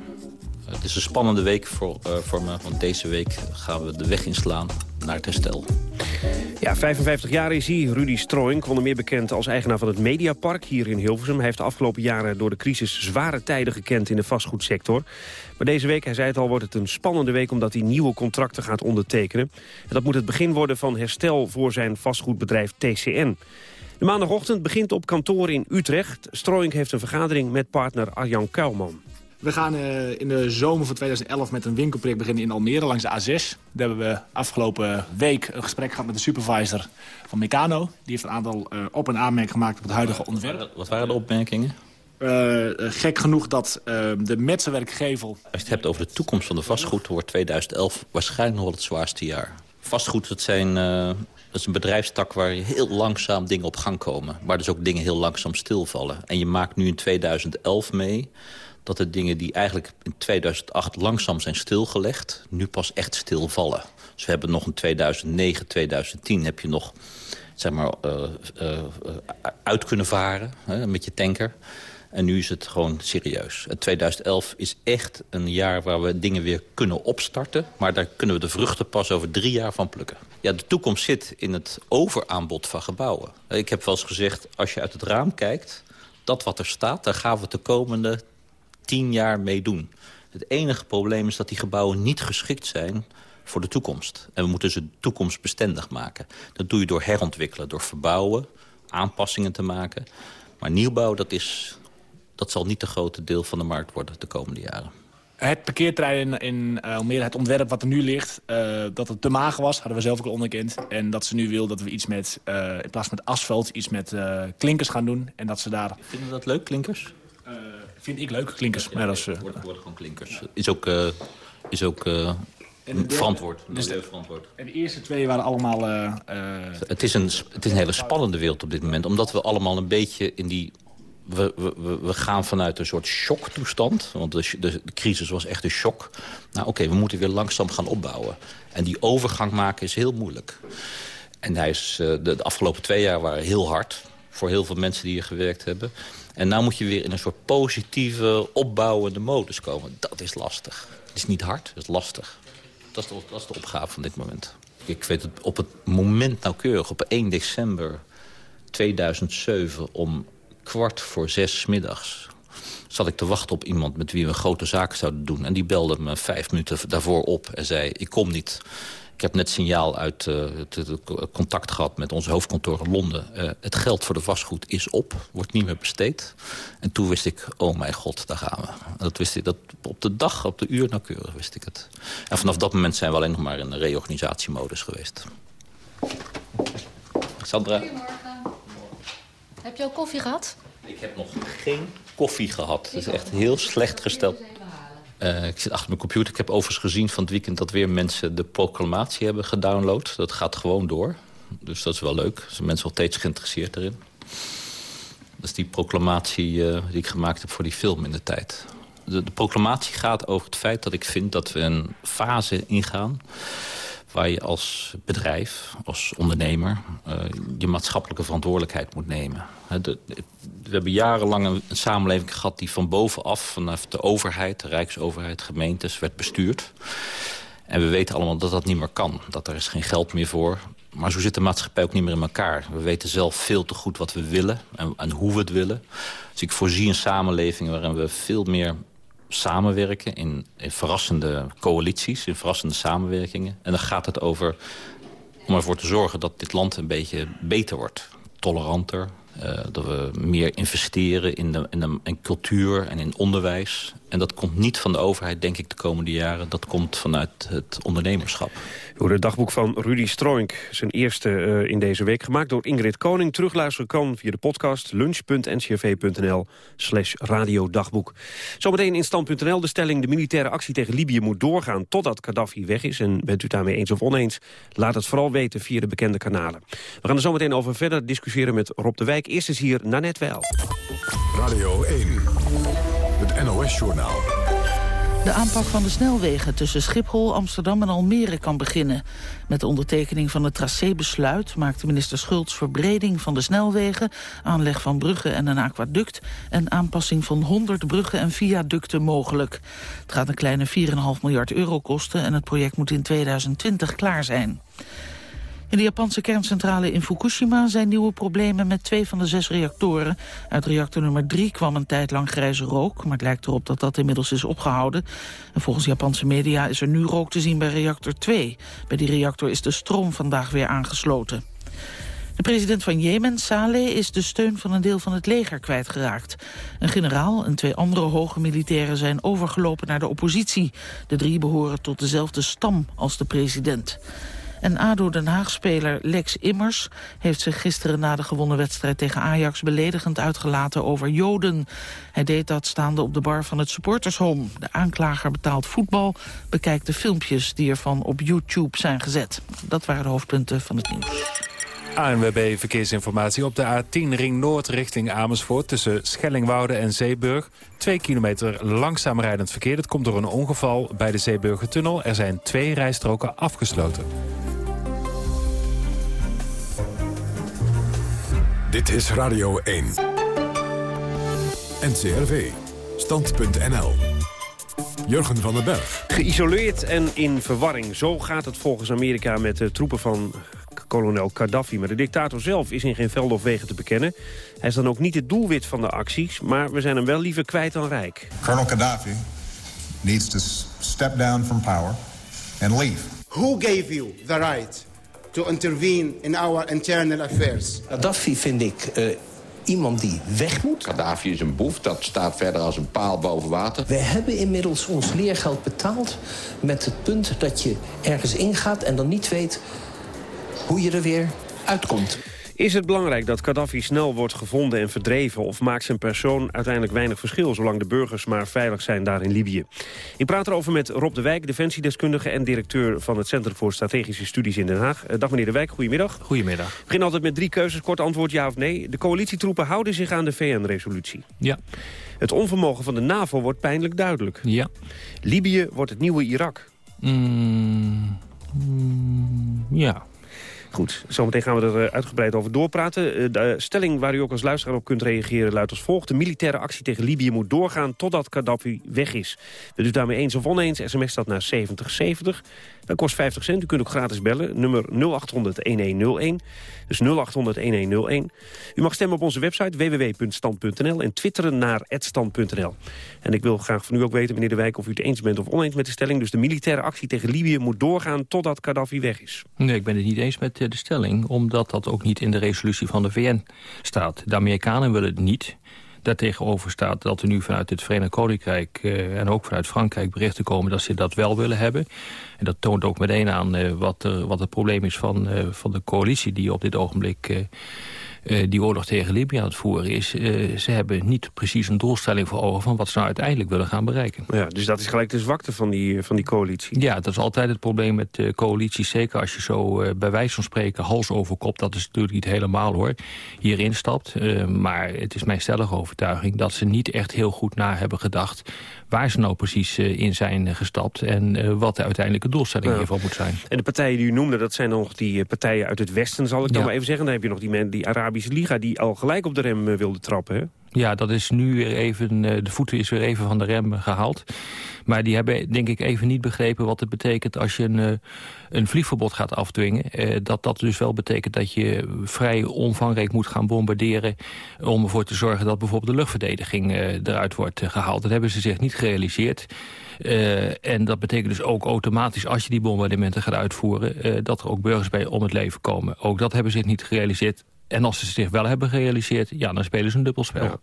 Het is een spannende week voor, uh, voor me, want deze week gaan we de weg inslaan naar het herstel. Ja, 55 jaar is hij. Rudy Strooink, onder meer bekend als eigenaar van het Mediapark hier in Hilversum. Hij heeft de afgelopen jaren door de crisis zware tijden gekend in de vastgoedsector. Maar deze week, hij zei het al, wordt het een spannende week omdat hij nieuwe contracten gaat ondertekenen. En dat moet het begin worden van herstel voor zijn vastgoedbedrijf TCN. De maandagochtend begint op kantoor in Utrecht. Strooink heeft een vergadering met partner Arjan Kuilman. We gaan uh, in de zomer van 2011 met een winkelproject beginnen in Almere langs de A6. Daar hebben we afgelopen week een gesprek gehad met de supervisor van Meccano. Die heeft een aantal uh, op- en aanmerkingen gemaakt op het huidige onderwerp. Wat waren de opmerkingen? Uh, gek genoeg dat de metselwerkgevel... Als je het hebt over de toekomst van de vastgoed... wordt 2011 waarschijnlijk nog wel het zwaarste jaar. Vastgoed, dat zijn... Dat is een bedrijfstak waar heel langzaam dingen op gang komen. Waar dus ook dingen heel langzaam stilvallen. En je maakt nu in 2011 mee dat de dingen die eigenlijk in 2008 langzaam zijn stilgelegd... nu pas echt stilvallen. Dus we hebben nog in 2009, 2010 heb je nog zeg maar, uh, uh, uit kunnen varen hè, met je tanker. En nu is het gewoon serieus. 2011 is echt een jaar waar we dingen weer kunnen opstarten. Maar daar kunnen we de vruchten pas over drie jaar van plukken. Ja, de toekomst zit in het overaanbod van gebouwen. Ik heb wel eens gezegd, als je uit het raam kijkt... dat wat er staat, daar gaan we de komende tien jaar mee doen. Het enige probleem is dat die gebouwen niet geschikt zijn voor de toekomst. En we moeten ze toekomstbestendig maken. Dat doe je door herontwikkelen, door verbouwen, aanpassingen te maken. Maar nieuwbouw, dat, is, dat zal niet de grote deel van de markt worden de komende jaren. Het parkeerterrein in, in uh, Almere, het ontwerp wat er nu ligt... Uh, dat het te mager was, hadden we zelf ook al onderkend. En dat ze nu wil dat we iets met, uh, in plaats van met asfalt, iets met klinkers gaan doen. En dat ze daar... Vinden we dat leuk, klinkers? Vind ik leuk, klinkers. Ja, maar dat is, uh, worden, worden gewoon klinkers. Is ook, uh, is ook uh, verantwoord. Dus de, verantwoord. En de eerste twee waren allemaal... het, is een, het is een hele spannende wereld op dit moment. Omdat we allemaal een beetje in die... We, we, we gaan vanuit een soort shocktoestand. Want de, de, de crisis was echt een shock. Nou oké, okay, we moeten weer langzaam gaan opbouwen. En die overgang maken is heel moeilijk. En hij is, de, de afgelopen twee jaar waren heel hard. Voor heel veel mensen die hier gewerkt hebben. En nu moet je weer in een soort positieve, opbouwende modus komen. Dat is lastig. Het is niet hard, het is lastig. Dat is de, dat is de opgave van dit moment. Ik weet het op het moment nauwkeurig, op 1 december 2007... om kwart voor zes middags zat ik te wachten op iemand met wie we grote zaken zouden doen. En die belde me vijf minuten daarvoor op en zei, ik kom niet. Ik heb net signaal uit uh, het, contact gehad met ons hoofdkantoor in Londen. Uh, het geld voor de vastgoed is op, wordt niet meer besteed. En toen wist ik, oh mijn god, daar gaan we. Dat wist ik dat op de dag, op de uur nauwkeurig wist ik het. En vanaf dat moment zijn we alleen nog maar in reorganisatiemodus geweest. Sandra? Goedemorgen. Heb je al koffie gehad? Ik heb nog geen koffie gehad. Het is echt heel slecht gesteld. Uh, ik zit achter mijn computer. Ik heb overigens gezien van het weekend dat weer mensen de proclamatie hebben gedownload. Dat gaat gewoon door. Dus dat is wel leuk. Er zijn mensen nog steeds geïnteresseerd erin. Dat is die proclamatie uh, die ik gemaakt heb voor die film in de tijd. De, proclamatie gaat over het feit dat ik vind dat we een fase ingaan... waar je als bedrijf, als ondernemer... Uh, je maatschappelijke verantwoordelijkheid moet nemen. We hebben jarenlang een, een, samenleving gehad die van bovenaf... vanaf de overheid, de rijksoverheid, gemeentes, werd bestuurd. En we weten allemaal dat dat niet meer kan. Dat er is geen geld meer voor. Maar zo zit de maatschappij ook niet meer in elkaar. We weten zelf veel te goed wat we willen en, en hoe we het willen. Dus ik voorzie een samenleving waarin we veel meer samenwerken... In, verrassende coalities, in verrassende samenwerkingen. En dan gaat het over om ervoor te zorgen dat dit land een beetje beter wordt. Toleranter, uh, dat we meer investeren in, de, in, de, in cultuur en in onderwijs. En dat komt niet van de overheid, denk ik, de komende jaren. Dat komt vanuit het ondernemerschap. Door het dagboek van Rudy Stroink. Zijn eerste uh, in deze week gemaakt door Ingrid Koning. Terugluisteren kan via de podcast lunch.ncrv.nl slash radiodagboek. Zometeen in stand.nl de stelling... de militaire actie tegen Libië moet doorgaan totdat Gaddafi weg is. En bent u daarmee eens of oneens? Laat het vooral weten via de bekende kanalen. We gaan er zometeen over verder discussiëren met Rob de Wijk. Eerst is hier Nanette Wel. Radio 1, het NOS-journaal. De aanpak van de snelwegen tussen Schiphol, Amsterdam en Almere kan beginnen. Met de ondertekening van het tracébesluit maakte minister Schultz verbreding van de snelwegen, aanleg van bruggen en een aquaduct en aanpassing van 100 bruggen en viaducten mogelijk. Het gaat een kleine 4,5 miljard euro kosten en het project moet in 2020 klaar zijn. In de Japanse kerncentrale in Fukushima zijn nieuwe problemen met twee van de zes reactoren. Uit reactor nummer drie kwam een tijd lang grijze rook, maar het lijkt erop dat dat inmiddels is opgehouden. En volgens Japanse media is er nu rook te zien bij reactor 2. Bij die reactor is de stroom vandaag weer aangesloten. De president van Jemen, Saleh, is de steun van een deel van het leger kwijtgeraakt. Een generaal en twee andere hoge militairen zijn overgelopen naar de oppositie. De drie behoren tot dezelfde stam als de president. En ADO Den Haag-speler Lex Immers heeft zich gisteren na de gewonnen wedstrijd tegen Ajax beledigend uitgelaten over Joden. Hij deed dat staande op de bar van het supportershome. De aanklager betaalt voetbal, bekijkt de filmpjes die ervan op YouTube zijn gezet. Dat waren de hoofdpunten van het nieuws. ANWB Verkeersinformatie op de A10 Ring Noord richting Amersfoort... tussen Schellingwoude en Zeeburg. Twee kilometer langzaam rijdend verkeer. Dat komt door een ongeval bij de Zeeburgertunnel. Er zijn twee rijstroken afgesloten. Dit is Radio 1. NCRV. Stand.nl. Jurgen van den Berg. Geïsoleerd en in verwarring. Zo gaat het volgens Amerika met de troepen van kolonel Gaddafi. Maar de dictator zelf is in geen veld of wegen te bekennen. Hij is dan ook niet het doelwit van de acties, maar we zijn hem wel liever kwijt dan rijk. Colonel Gaddafi needs to step down from power and leave. Who gave you the right to intervene in our internal affairs? Gaddafi vind ik uh, iemand die weg moet. Gaddafi is een boef, dat staat verder als een paal boven water. We hebben inmiddels ons leergeld betaald met het punt dat je ergens ingaat en dan niet weet hoe je er weer uitkomt. Is het belangrijk dat Gaddafi snel wordt gevonden en verdreven... of maakt zijn persoon uiteindelijk weinig verschil... zolang de burgers maar veilig zijn daar in Libië? Ik praat erover met Rob de Wijk, defensiedeskundige... en directeur van het Centrum voor Strategische Studies in Den Haag. Eh, dag meneer de Wijk, goedemiddag. Goedemiddag. Ik begin altijd met drie keuzes, kort antwoord ja of nee. De coalitietroepen houden zich aan de VN-resolutie. Ja. Het onvermogen van de NAVO wordt pijnlijk duidelijk. Ja. Libië wordt het nieuwe Irak. Mm, mm, ja. Goed, zometeen gaan we er eh, uitgebreid over doorpraten. Eh, de stelling waar u ook als luisteraar op kunt reageren luidt als volgt. De militaire actie tegen Libië moet doorgaan totdat Gaddafi weg is. Bent u daarmee eens of oneens? SMS staat naar 7070. Dat kost 50 cent. U kunt ook gratis bellen. Nummer 0800-1101. Dus 0800-1101. U mag stemmen op onze website www.stand.nl en twitteren naar @stand.nl. En ik wil graag van u ook weten, meneer De Wijk, of u het eens bent of oneens met de stelling. Dus de militaire actie tegen Libië moet doorgaan totdat Gaddafi weg is. Nee, ik ben het niet eens met de stelling, omdat dat ook niet in de resolutie van de VN staat. De Amerikanen willen het niet. Daartegenover staat dat er nu vanuit het Verenigd Koninkrijk uh, en ook vanuit Frankrijk berichten komen dat ze dat wel willen hebben. En dat toont ook meteen aan uh, wat, wat het probleem is van, uh, van de coalitie die op dit ogenblik uh, die oorlog tegen Libië aan het voeren is... Uh, ze hebben niet precies een doelstelling voor ogen... van wat ze nou uiteindelijk willen gaan bereiken. Ja, dus dat is gelijk de zwakte van die, van die coalitie. Ja, dat is altijd het probleem met uh, coalities. Zeker als je zo bij wijze van spreken hals over kop... dat is natuurlijk niet helemaal hoor, hierin stapt. maar het is mijn stellige overtuiging... dat ze niet echt heel goed na hebben gedacht waar ze nou precies in zijn gestapt... en wat de uiteindelijke doelstelling hiervan moet zijn. En de partijen die u noemde, dat zijn nog die partijen uit het Westen, zal ik dan maar even zeggen. Dan heb je nog die, men, die Arabische Liga die al gelijk op de rem eh, wilde trappen, hè? Ja, dat is nu weer even, eh, de voeten is weer even van de rem gehaald. Maar die hebben denk ik even niet begrepen wat het betekent als je een, eh, een vliegverbod gaat afdwingen. Dat dat dus wel betekent dat je vrij omvangrijk moet gaan bombarderen... om ervoor te zorgen dat bijvoorbeeld de luchtverdediging eruit wordt gehaald. Dat hebben ze zich niet gerealiseerd. En dat betekent dus ook automatisch, als je die bombardementen gaat uitvoeren... Dat er ook burgers bij om het leven komen. Ook dat hebben ze zich niet gerealiseerd. En als ze zich wel hebben gerealiseerd, ja, dan spelen ze een dubbelspel. Ja.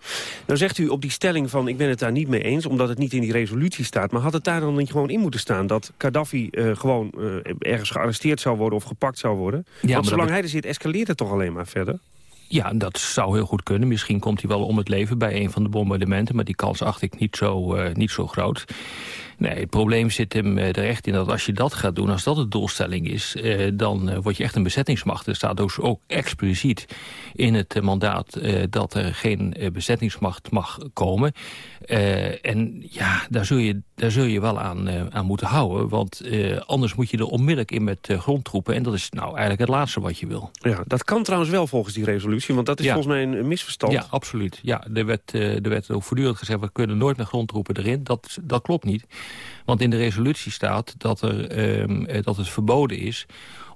Nou zegt u op die stelling van, ik ben het daar niet mee eens... omdat het niet in die resolutie staat. Maar had het daar dan niet gewoon in moeten staan... dat Gaddafi uh, gewoon ergens gearresteerd zou worden of gepakt zou worden? Ja, Want zolang hij er zit, escaleert het toch alleen maar verder? Ja, dat zou heel goed kunnen. Misschien komt hij wel om het leven bij een van de bombardementen... maar die kans acht ik niet zo, uh, niet zo groot. Nee, het probleem zit hem uh, er echt in dat als je dat gaat doen... als dat de doelstelling is, uh, dan word je echt een bezettingsmacht. Er staat dus ook expliciet in het mandaat... dat er geen bezettingsmacht mag komen. en ja, daar zul je, daar zul je wel aan, aan moeten houden. Want anders moet je er onmiddellijk in met grondtroepen. En dat is nou eigenlijk het laatste wat je wil. Ja, dat kan trouwens wel volgens die resolutie want dat is volgens mij een, misverstand. Ja, absoluut. Ja, er, werd, er werd ook voortdurend gezegd... we kunnen nooit met grondtroepen erin. Dat, dat klopt niet. Want in de resolutie staat dat, er, uh, dat het verboden is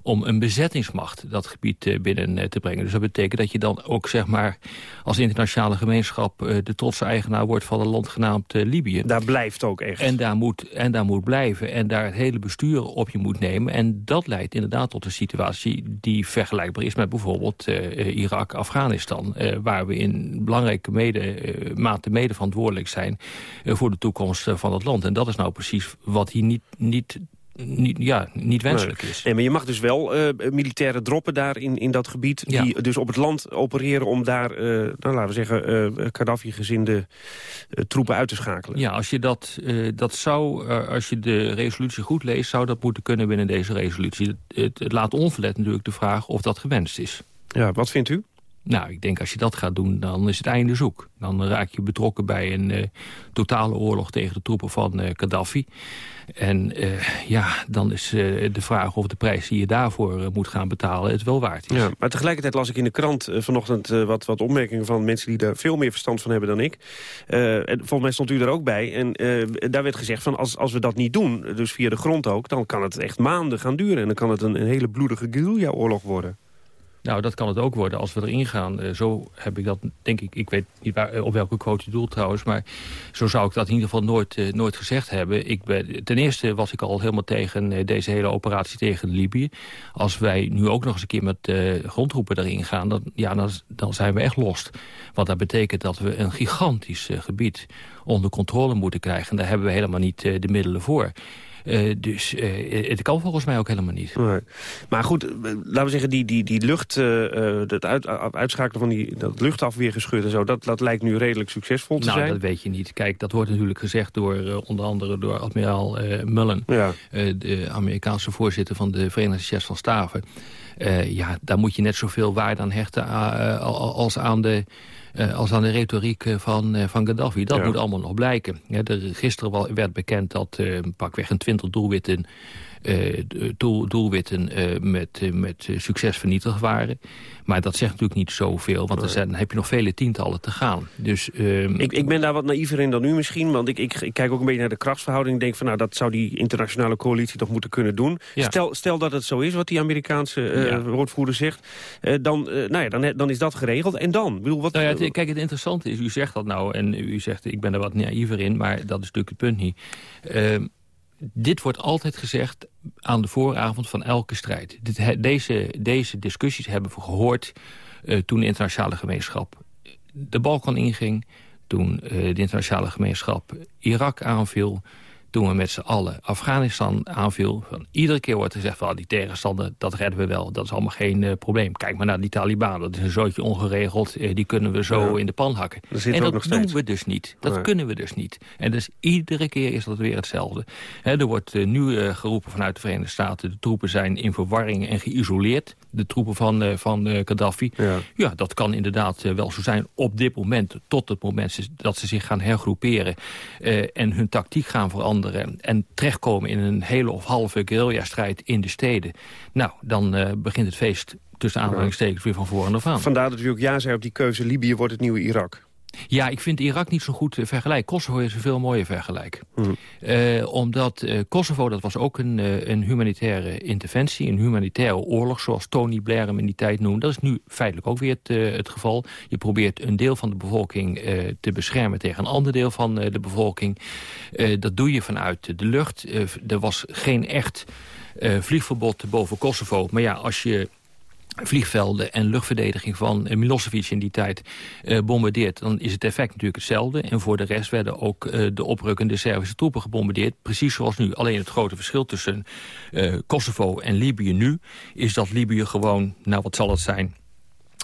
om een bezettingsmacht dat gebied eh, binnen eh, te brengen. Dus dat betekent dat je dan ook zeg maar, als internationale gemeenschap... Eh, de trotse eigenaar wordt van een land genaamd Libië. Daar blijft ook echt. En daar, moet, en daar moet blijven en daar het hele bestuur op je moet nemen. En dat leidt inderdaad tot een situatie die vergelijkbaar is... met bijvoorbeeld Irak, Afghanistan... waar we in belangrijke mede, mate mede verantwoordelijk zijn... voor de toekomst van het land. En dat is nou precies wat hier niet, niet niet, ja, niet wenselijk is. Nee, maar je mag dus wel uh, militaire droppen daar in, in dat gebied... die dus op het land opereren om daar, uh, nou, laten we zeggen... Uh, Gaddafi-gezinde troepen uit te schakelen. Ja, als je, dat, dat zou, als je de resolutie goed leest... zou dat moeten kunnen binnen deze resolutie. Het, het laat onverlet natuurlijk de vraag of dat gewenst is. Ja, wat vindt u? Nou, ik denk als je dat gaat doen, dan is het einde zoek. Dan raak je betrokken bij een uh, totale oorlog tegen de troepen van uh, Gaddafi. En uh, ja, dan is de vraag of de prijs die je daarvoor moet gaan betalen het wel waard is. Ja, maar tegelijkertijd las ik in de krant vanochtend wat, wat opmerkingen van mensen die daar veel meer verstand van hebben dan ik. en volgens mij stond u er ook bij. En daar werd gezegd van als, als we dat niet doen, dus via de grond ook, dan kan het echt maanden gaan duren. En dan kan het een, een hele bloedige guerrilla-oorlog worden. Nou, dat kan het ook worden als we erin gaan. Uh, zo heb ik dat, denk ik, ik weet niet waar, op welke quote je doelt trouwens... maar zo zou ik dat in ieder geval nooit, uh, nooit gezegd hebben. Ik ben, ten eerste was ik al helemaal tegen deze hele operatie tegen Libië. Als wij nu ook nog eens een keer met grondroepen erin gaan... Dan, ja, dan, dan zijn we echt lost. Want dat betekent dat we een gigantisch gebied onder controle moeten krijgen. En daar hebben we helemaal niet de middelen voor. Uh, dus uh, het kan volgens mij ook helemaal niet. Nee. Maar goed, laten we zeggen, die, die, die lucht, het uit, uitschakelen van die, dat luchtafweergeschut en zo... Dat, dat lijkt nu redelijk succesvol te nou, zijn. Nou, dat weet je niet. Kijk, dat wordt natuurlijk gezegd door onder andere door admiraal Mullen... Ja. de Amerikaanse voorzitter van de Verenigde Chefs van Staven. ja, daar moet je net zoveel waarde aan hechten als aan de uh, als aan de retoriek eh, van, uh, van Gaddafi. Dat moet allemaal nog blijken. Er, gisteren werd bekend dat uh, pakweg een twintig doelwitten doel, doelwitten uh, met, uh, met succes vernietigd waren. Maar dat zegt natuurlijk niet zoveel, want er zijn, dan heb je nog vele tientallen te gaan. Dus, um... ik, ik ben daar wat naïver in dan u misschien, want ik, ik, ik kijk ook een beetje naar de krachtsverhouding. Ik denk van nou, dat zou die internationale coalitie toch moeten kunnen doen. Ja. Stel, stel dat het zo is, wat die Amerikaanse ja. woordvoerder zegt, dan, nou ja, dan, dan is dat geregeld. En dan? Bedoel, wat, nou ja, kijk, het interessante is, u zegt dat nou, en u zegt ik ben er wat naïver in, maar dat is natuurlijk het punt niet. Uh, dit wordt altijd gezegd aan de vooravond van elke strijd. Dit, deze, deze discussies hebben we gehoord uh, toen de internationale gemeenschap de Balkan inging... toen uh, de internationale gemeenschap Irak aanviel toen we met z'n allen Afghanistan aanviel... Van, iedere keer wordt gezegd, van, die tegenstander, dat redden we wel. Dat is allemaal geen probleem. Kijk maar naar die Taliban, dat is een zootje ongeregeld. die kunnen we zo in de pan hakken. En dat doen we dus niet. Dat kunnen we dus niet. En dus iedere keer is dat weer hetzelfde. er wordt nu geroepen vanuit de Verenigde Staten... de troepen zijn in verwarring en geïsoleerd. De troepen van, van Gaddafi. Ja. ja. dat kan inderdaad wel zo zijn op dit moment. Tot het moment dat ze zich gaan hergroeperen... en hun tactiek gaan veranderen... en terechtkomen in een hele of halve guerrilla-strijd in de steden. Nou, dan uh, begint het feest tussen aanhalingstekens weer van voren af aan. Vandaar dat u ook ja zei op die keuze... Libië wordt het nieuwe Irak. Ja, ik vind Irak niet zo goed uh, vergelijk. Kosovo is een veel mooier vergelijk. Hmm. Uh, omdat uh, Kosovo, dat was ook een, een humanitaire interventie... een humanitaire oorlog, zoals Tony Blair hem in die tijd noemde. Dat is nu feitelijk ook weer het, het geval. Je probeert een deel van de bevolking te beschermen... tegen een ander deel van de bevolking. dat doe je vanuit de lucht. er was geen echt vliegverbod boven Kosovo. Maar ja, als je vliegvelden en luchtverdediging van eh, Milosevic in die tijd uh, bombardeert... dan is het effect natuurlijk hetzelfde. En voor de rest werden ook uh, de oprukkende Servische troepen gebombardeerd. Precies zoals nu. Alleen het grote verschil tussen uh, Kosovo en Libië nu... is dat Libië gewoon, nou wat zal het zijn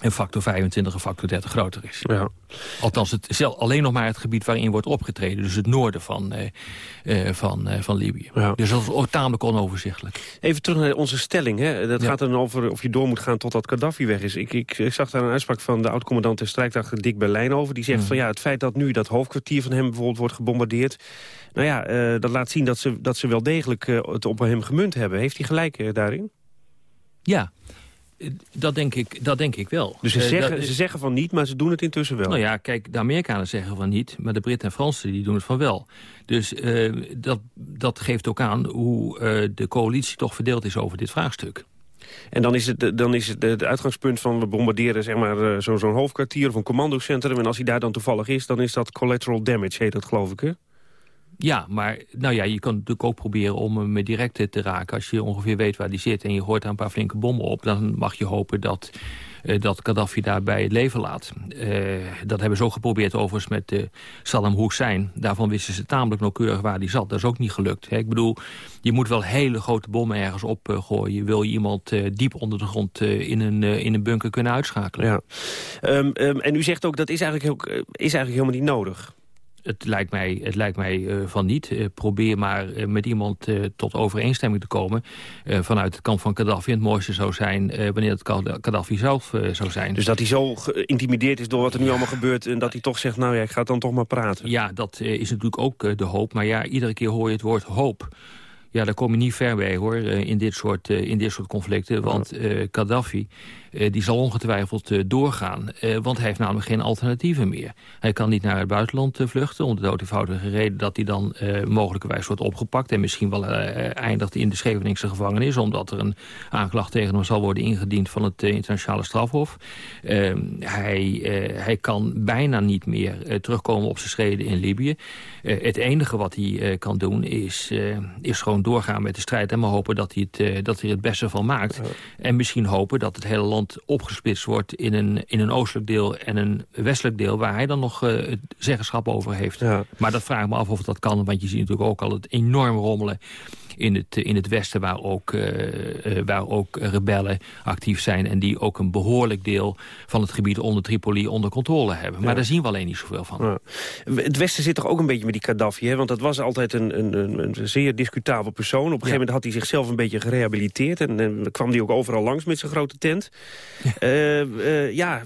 een factor 25, een factor 30 groter is. Ja. Althans, het, alleen nog maar het gebied waarin wordt opgetreden. Dus het noorden van, uh, uh, van, uh, van Libië. Ja. Dus dat is tamelijk onoverzichtelijk. Even terug naar onze stelling. Hè. Dat gaat dan over of je door moet gaan totdat Gaddafi weg is. Ik, ik, ik zag daar een uitspraak van de oud-commandant der strijdkrachten Dick Berlijn over. Die zegt mm. van ja, het feit dat nu dat hoofdkwartier van hem bijvoorbeeld wordt gebombardeerd... nou ja, dat laat zien dat ze, dat ze wel degelijk het op hem gemunt hebben. Heeft hij gelijk daarin? Ja, dat denk, ik, dat denk ik wel. Dus ze, eh, zeggen, ze zeggen van niet, maar ze doen het intussen wel? Nou ja, kijk, de Amerikanen zeggen van niet, maar de Britten en Fransen die doen het van wel. Dus uh, dat, dat geeft ook aan hoe uh, de coalitie toch verdeeld is over dit vraagstuk. En dan is het, dan is het, het uitgangspunt van we bombarderen zeg maar, zo'n hoofdkwartier of een commandocentrum. En als hij daar dan toevallig is, dan is dat collateral damage, heet dat geloof ik hè? Ja, maar nou ja, je kan natuurlijk ook proberen om hem direct te raken. Als je ongeveer weet waar die zit en je hoort daar een paar flinke bommen op... dan mag je hopen dat, uh, dat Gaddafi daarbij het leven laat. Uh, dat hebben ze ook geprobeerd overigens met uh, Saddam Hussein. Daarvan wisten ze tamelijk nauwkeurig waar die zat. Dat is ook niet gelukt. Hè. Ik bedoel, je moet wel hele grote bommen ergens opgooien. Wil je iemand diep onder de grond in, een, in een bunker kunnen uitschakelen. Ja. Um, um, en u zegt ook dat is eigenlijk, is eigenlijk helemaal niet nodig het lijkt mij, het lijkt mij uh, van niet. Uh, probeer maar uh, met iemand tot overeenstemming te komen... vanuit het kamp van Gaddafi. Het mooiste zou zijn wanneer het Gaddafi zelf zou zijn. Dus dat hij zo geïntimideerd is door wat er nu allemaal gebeurt... en dat hij toch zegt, nou ja, ik ga dan toch maar praten. Ja, dat is natuurlijk ook de hoop. Maar ja, iedere keer hoor je het woord hoop... Ja, daar kom je niet ver bij, hoor, in dit soort, in dit soort conflicten. Want Gaddafi die zal ongetwijfeld uh, doorgaan. Uh, want hij heeft namelijk geen alternatieven meer. Hij kan niet naar het buitenland vluchten... om de dood eenvoudige reden dat hij dan mogelijkerwijs wordt opgepakt... en misschien wel eindigt in de Scheveningse gevangenis... omdat er een aanklacht tegen hem zal worden ingediend van het internationale strafhof. Ehm, hij, hij kan bijna niet meer terugkomen op zijn schreden in Libië. het enige wat hij kan doen is, is gewoon doorgaan met de strijd... en maar hopen dat hij, het, dat hij het beste van maakt. En misschien hopen dat het hele land opgesplitst wordt in een, in een oostelijk deel en een westelijk deel... waar hij dan nog uh, het zeggenschap over heeft. Maar dat vraag ik me af of dat kan, want je ziet natuurlijk ook al het enorm rommelen in het, in het westen... Waar ook, uh, waar ook rebellen actief zijn... en die ook een behoorlijk deel van het gebied onder Tripoli onder controle hebben. Maar daar zien we alleen niet zoveel van. Ja. Het westen zit toch ook een beetje met die Gaddafi, hè? want dat was altijd een, een, een, zeer discutabel persoon. Op een gegeven moment had hij zichzelf een beetje gerehabiliteerd... en, en kwam hij ook overal langs met zijn grote tent. Ja, uh, ja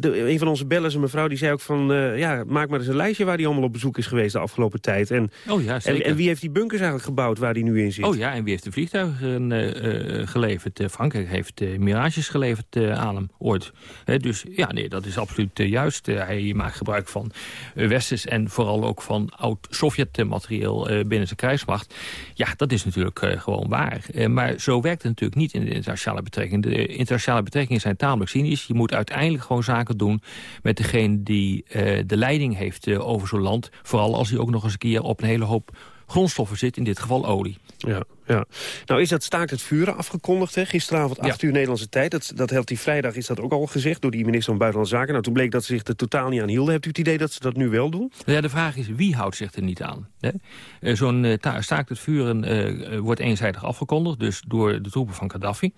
een van onze bellers, een mevrouw, die zei ook van... ja, maak maar eens een lijstje waar hij allemaal op bezoek is geweest de afgelopen tijd. En, oh ja, en, en, wie heeft die bunkers eigenlijk gebouwd waar hij nu in zit? Oh ja, en wie heeft de vliegtuigen uh, geleverd? Frankrijk heeft Mirages geleverd aan hem ooit. dus ja, nee, dat is absoluut juist. hij maakt gebruik van westers en vooral ook van oud-Sovjet-materieel binnen zijn krijgsmacht. Ja, dat is natuurlijk gewoon waar. maar zo werkt het natuurlijk niet in de internationale betrekkingen. De internationale betrekkingen zijn tamelijk cynisch. Je moet uiteindelijk gewoon zaken doen met degene die de leiding heeft over zo'n land. Vooral als hij ook nog eens een keer op een hele hoop grondstoffen zit, in dit geval olie. Ja, ja. Nou is dat staakt het vuren afgekondigd, hè? gisteravond 8 uur Nederlandse tijd. Dat, dat had die vrijdag is dat ook al gezegd door die minister van Buitenlandse Zaken. Nou, toen bleek dat ze zich er totaal niet aan hielden. Hebt u het idee dat ze dat nu wel doen? Ja, de vraag is, wie houdt zich er niet aan? Uh, Zo'n uh, staakt het vuren uh, wordt eenzijdig afgekondigd, dus door de troepen van Gaddafi.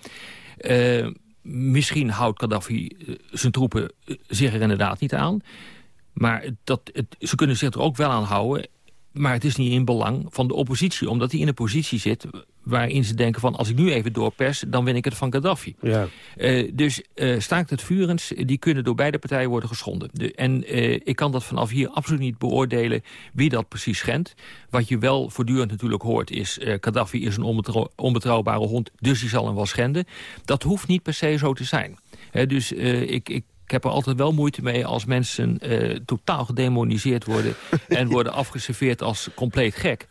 misschien houdt Gaddafi zijn troepen zich er inderdaad niet aan. Maar dat, het, ze kunnen zich er ook wel aan houden maar het is niet in belang van de oppositie. Omdat hij in een positie zit waarin ze denken van... als ik nu even doorpers, dan win ik het van Gaddafi. Ja. Uh, dus uh, staakt het vurens, die kunnen door beide partijen worden geschonden. De, en uh, ik kan dat vanaf hier absoluut niet beoordelen wie dat precies schendt. Wat je wel voortdurend natuurlijk hoort is... Gaddafi is een onbetrouw onbetrouwbare hond, dus die zal hem wel schenden. Dat hoeft niet per se zo te zijn. dus ik ik heb er altijd wel moeite mee als mensen uh, totaal gedemoniseerd worden... en worden afgeserveerd als compleet gek.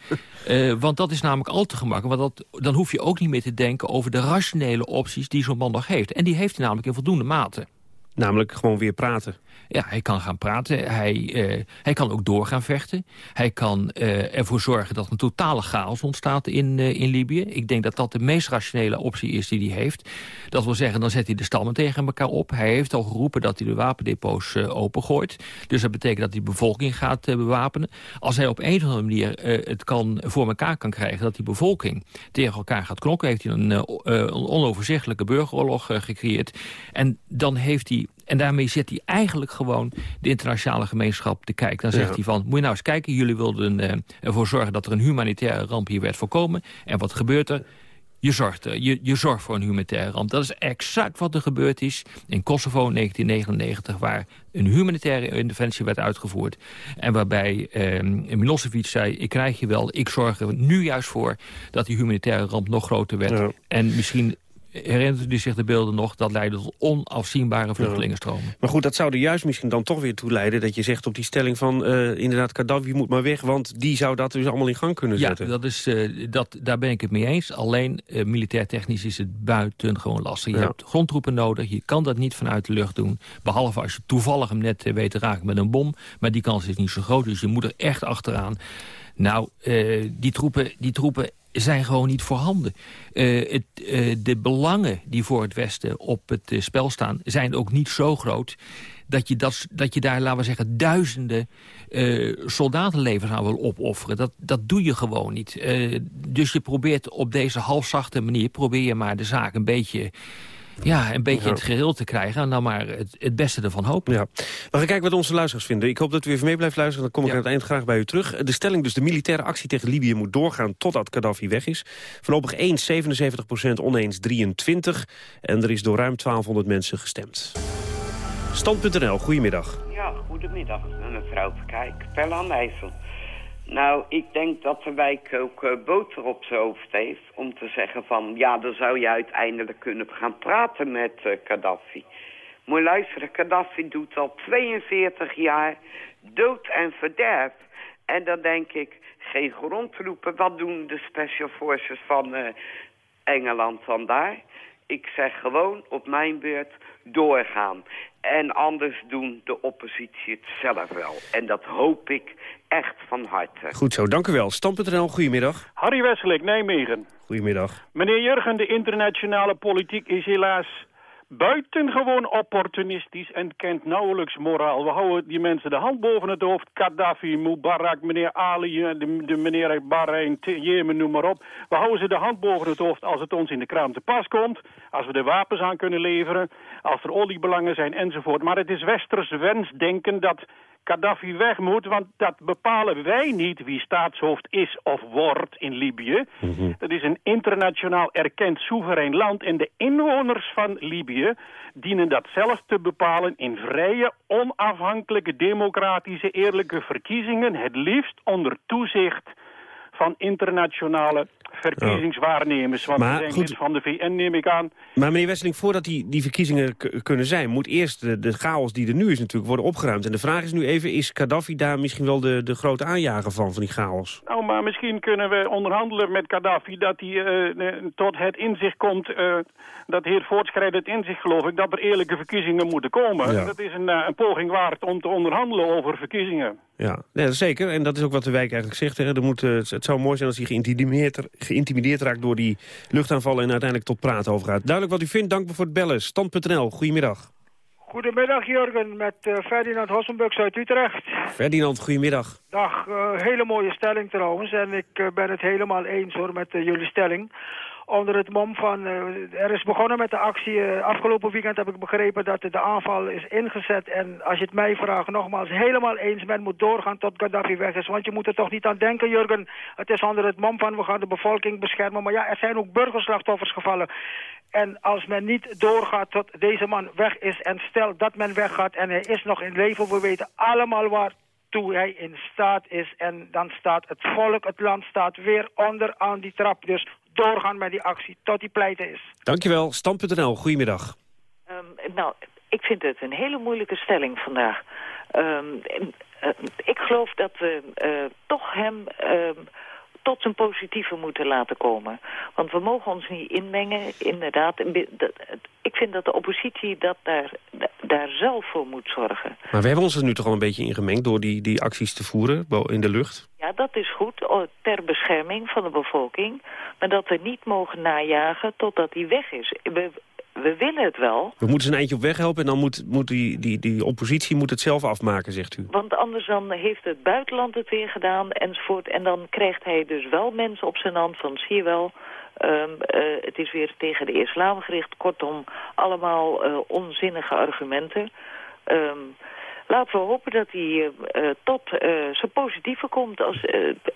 Uh, want dat is namelijk al te gemakkelijk. Want dat, dan hoef je ook niet meer te denken over de rationele opties die zo'n man nog heeft. En die heeft hij namelijk in voldoende mate. Namelijk gewoon weer praten. Ja, hij kan gaan praten. Hij, uh, hij kan ook doorgaan vechten. Hij kan uh, ervoor zorgen dat een totale chaos ontstaat in, uh, in Libië. Ik denk dat dat de meest rationele optie is die hij heeft. Dat wil zeggen, dan zet hij de stammen tegen elkaar op. Hij heeft al geroepen dat hij de wapendepots opengooit. Dus dat betekent dat hij de bevolking gaat bewapenen. Als hij op een of andere manier het kan, voor elkaar kan krijgen... dat die bevolking tegen elkaar gaat knokken... heeft hij een, een onoverzichtelijke burgeroorlog gecreëerd. En dan heeft hij en daarmee zet hij eigenlijk gewoon de internationale gemeenschap te kijken. Dan zegt hij van, moet je nou eens kijken, jullie wilden uh, ervoor zorgen dat er een humanitaire ramp hier werd voorkomen. En wat gebeurt er? Je zorgt, je, je zorgt voor een humanitaire ramp. Dat is exact wat er gebeurd is in Kosovo in 1999... waar een humanitaire interventie werd uitgevoerd. En waarbij eh, Milosevic zei, ik krijg je wel, ik zorg er nu juist voor... dat die humanitaire ramp nog groter werd. En misschien herinnert u zich de beelden nog... dat leidde tot onafzienbare vluchtelingenstromen. Maar goed, dat zou er juist misschien dan toch weer toe leiden... dat je zegt op die stelling van uh, inderdaad Gaddafi moet maar weg... want die zou dat dus allemaal in gang kunnen zetten. Ja, dat is, uh, dat, daar ben ik het mee eens. Alleen uh, militair technisch is het buitengewoon lastig. Je hebt grondtroepen nodig, je kan dat niet vanuit de lucht doen. Behalve als je toevallig hem net weet te raken met een bom. Maar die kans is niet zo groot, dus je moet er echt achteraan. Nou, die, troepen, die troepen zijn gewoon niet voorhanden. Uh, het, uh, de belangen die voor het Westen op het spel staan... zijn ook niet zo groot dat je, dat, dat je daar, laten we zeggen, duizenden soldatenlevens aan wil opofferen. Dat, dat doe je gewoon niet. dus je probeert op deze halfzachte manier... probeer je maar de zaak een beetje ja, een beetje in het geheel te krijgen... en dan maar het, het beste ervan hopen. Ja. We gaan kijken wat onze luisteraars vinden. Ik hoop dat u even mee blijft luisteren. Dan kom ik aan het eind graag bij u terug. De stelling dus, de militaire actie tegen Libië moet doorgaan... totdat Gaddafi weg is. Voorlopig eens 77 procent, oneens 23. En er is door ruim 1200 mensen gestemd. Stand.nl, goedemiddag. Ja, goedemiddag, mevrouw Kijk, Per IJssel. Nou, ik denk dat de wijk ook uh, boter op zijn hoofd heeft... om te zeggen van, ja, dan zou je uiteindelijk kunnen gaan praten met uh, Gaddafi. Moet luisteren, Gaddafi doet al 42 jaar dood en verderf. En dan denk ik, geen grondtroepen, wat doen de special forces van uh, Engeland dan daar? Ik zeg gewoon op mijn beurt doorgaan. En anders doen de oppositie het zelf wel. En dat hoop ik echt van harte. Goed zo, dank u wel. Stam.nl, goedemiddag. Harry Wesselik, Nijmegen. Goedemiddag. Meneer Jurgen, de internationale politiek is helaas buitengewoon opportunistisch en kent nauwelijks moraal. We houden die mensen de hand boven het hoofd. Gaddafi, Mubarak, meneer Ali, eh, de, de meneer Bahrein, Jemen, noem maar op. We houden ze de hand boven het hoofd als het ons in de kraam te pas komt. Als we de wapens aan kunnen leveren. Als er oliebelangen zijn enzovoort. Maar het is westers wensdenken dat Gaddafi weg moet, want dat bepalen wij niet wie staatshoofd is of wordt in Libië. Mhm. Dat is een internationaal erkend soeverein land en de inwoners van Libië dienen dat zelf te bepalen in vrije, onafhankelijke, democratische, eerlijke verkiezingen, het liefst onder toezicht van internationale verkiezingswaarnemers. Want maar, zijn goed, van de VN, neem ik aan. Maar meneer Wesseling, voordat die, die verkiezingen kunnen zijn... moet eerst de, de, chaos die er nu is natuurlijk worden opgeruimd. En de vraag is nu even, is Gaddafi daar misschien wel de, de grote aanjager van, van die chaos? Nou, maar misschien kunnen we onderhandelen met Gaddafi... dat hij uh, tot het inzicht komt, uh, dat heer voortschrijdend inzicht geloof ik... dat er eerlijke verkiezingen moeten komen. Dat is een, een poging waard om te onderhandelen over verkiezingen. Ja, nee, zeker. En dat is ook wat de wijk eigenlijk zegt. Hè. Er moet, eh, het zou mooi zijn als hij geïntimideerd, geïntimideerd raakt door die luchtaanvallen... en uiteindelijk tot praten overgaat. Duidelijk wat u vindt. Dank voor het bellen. Stand.nl, goedemiddag. Goedemiddag Jurgen, met uh, Ferdinand Hossenbux uit Utrecht. Ferdinand, goedemiddag. Dag, uh, hele mooie stelling trouwens. En ik uh, ben het helemaal eens hoor met jullie stelling. Onder het mom van, er is begonnen met de actie. afgelopen weekend heb ik begrepen dat de aanval is ingezet. En als je het mij vraagt, nogmaals, helemaal eens. Men moet doorgaan tot Gaddafi weg is. Want je moet er toch niet aan denken, Jurgen. Het is onder het mom van, we gaan de bevolking beschermen. Maar ja, er zijn ook burgerslachtoffers gevallen. En als men niet doorgaat tot deze man weg is... en stel dat men weggaat en hij is nog in leven... we weten allemaal waartoe hij in staat is. En dan staat het volk, het land staat weer onder aan die trap. Dus doorgaan met die actie tot die pleiten is. Dankjewel. Stand.nl, goedemiddag. Um, nou, ik vind het een hele moeilijke stelling vandaag. Um, uh, ik geloof dat we uh, toch hem... Uh, tot zijn positieve moeten laten komen. Want we mogen ons niet inmengen, inderdaad. Ik vind dat de oppositie dat daar, daar zelf voor moet zorgen. Maar we hebben ons er nu toch al een beetje ingemengd door die, die acties te voeren in de lucht? Ja, dat is goed, ter bescherming van de bevolking. Maar dat we niet mogen najagen totdat hij weg is. We, we willen het wel. We moeten ze een eindje op weg helpen en dan moet, moet die, die, die oppositie moet het zelf afmaken, zegt u. Want anders dan heeft het buitenland het weer gedaan enzovoort. En dan krijgt hij dus wel mensen op zijn hand van zie je wel... Um, uh, het is weer tegen de islam gericht. Kortom, allemaal uh, onzinnige argumenten. Um, laten we hopen dat hij uh, tot zijn positieve komt... als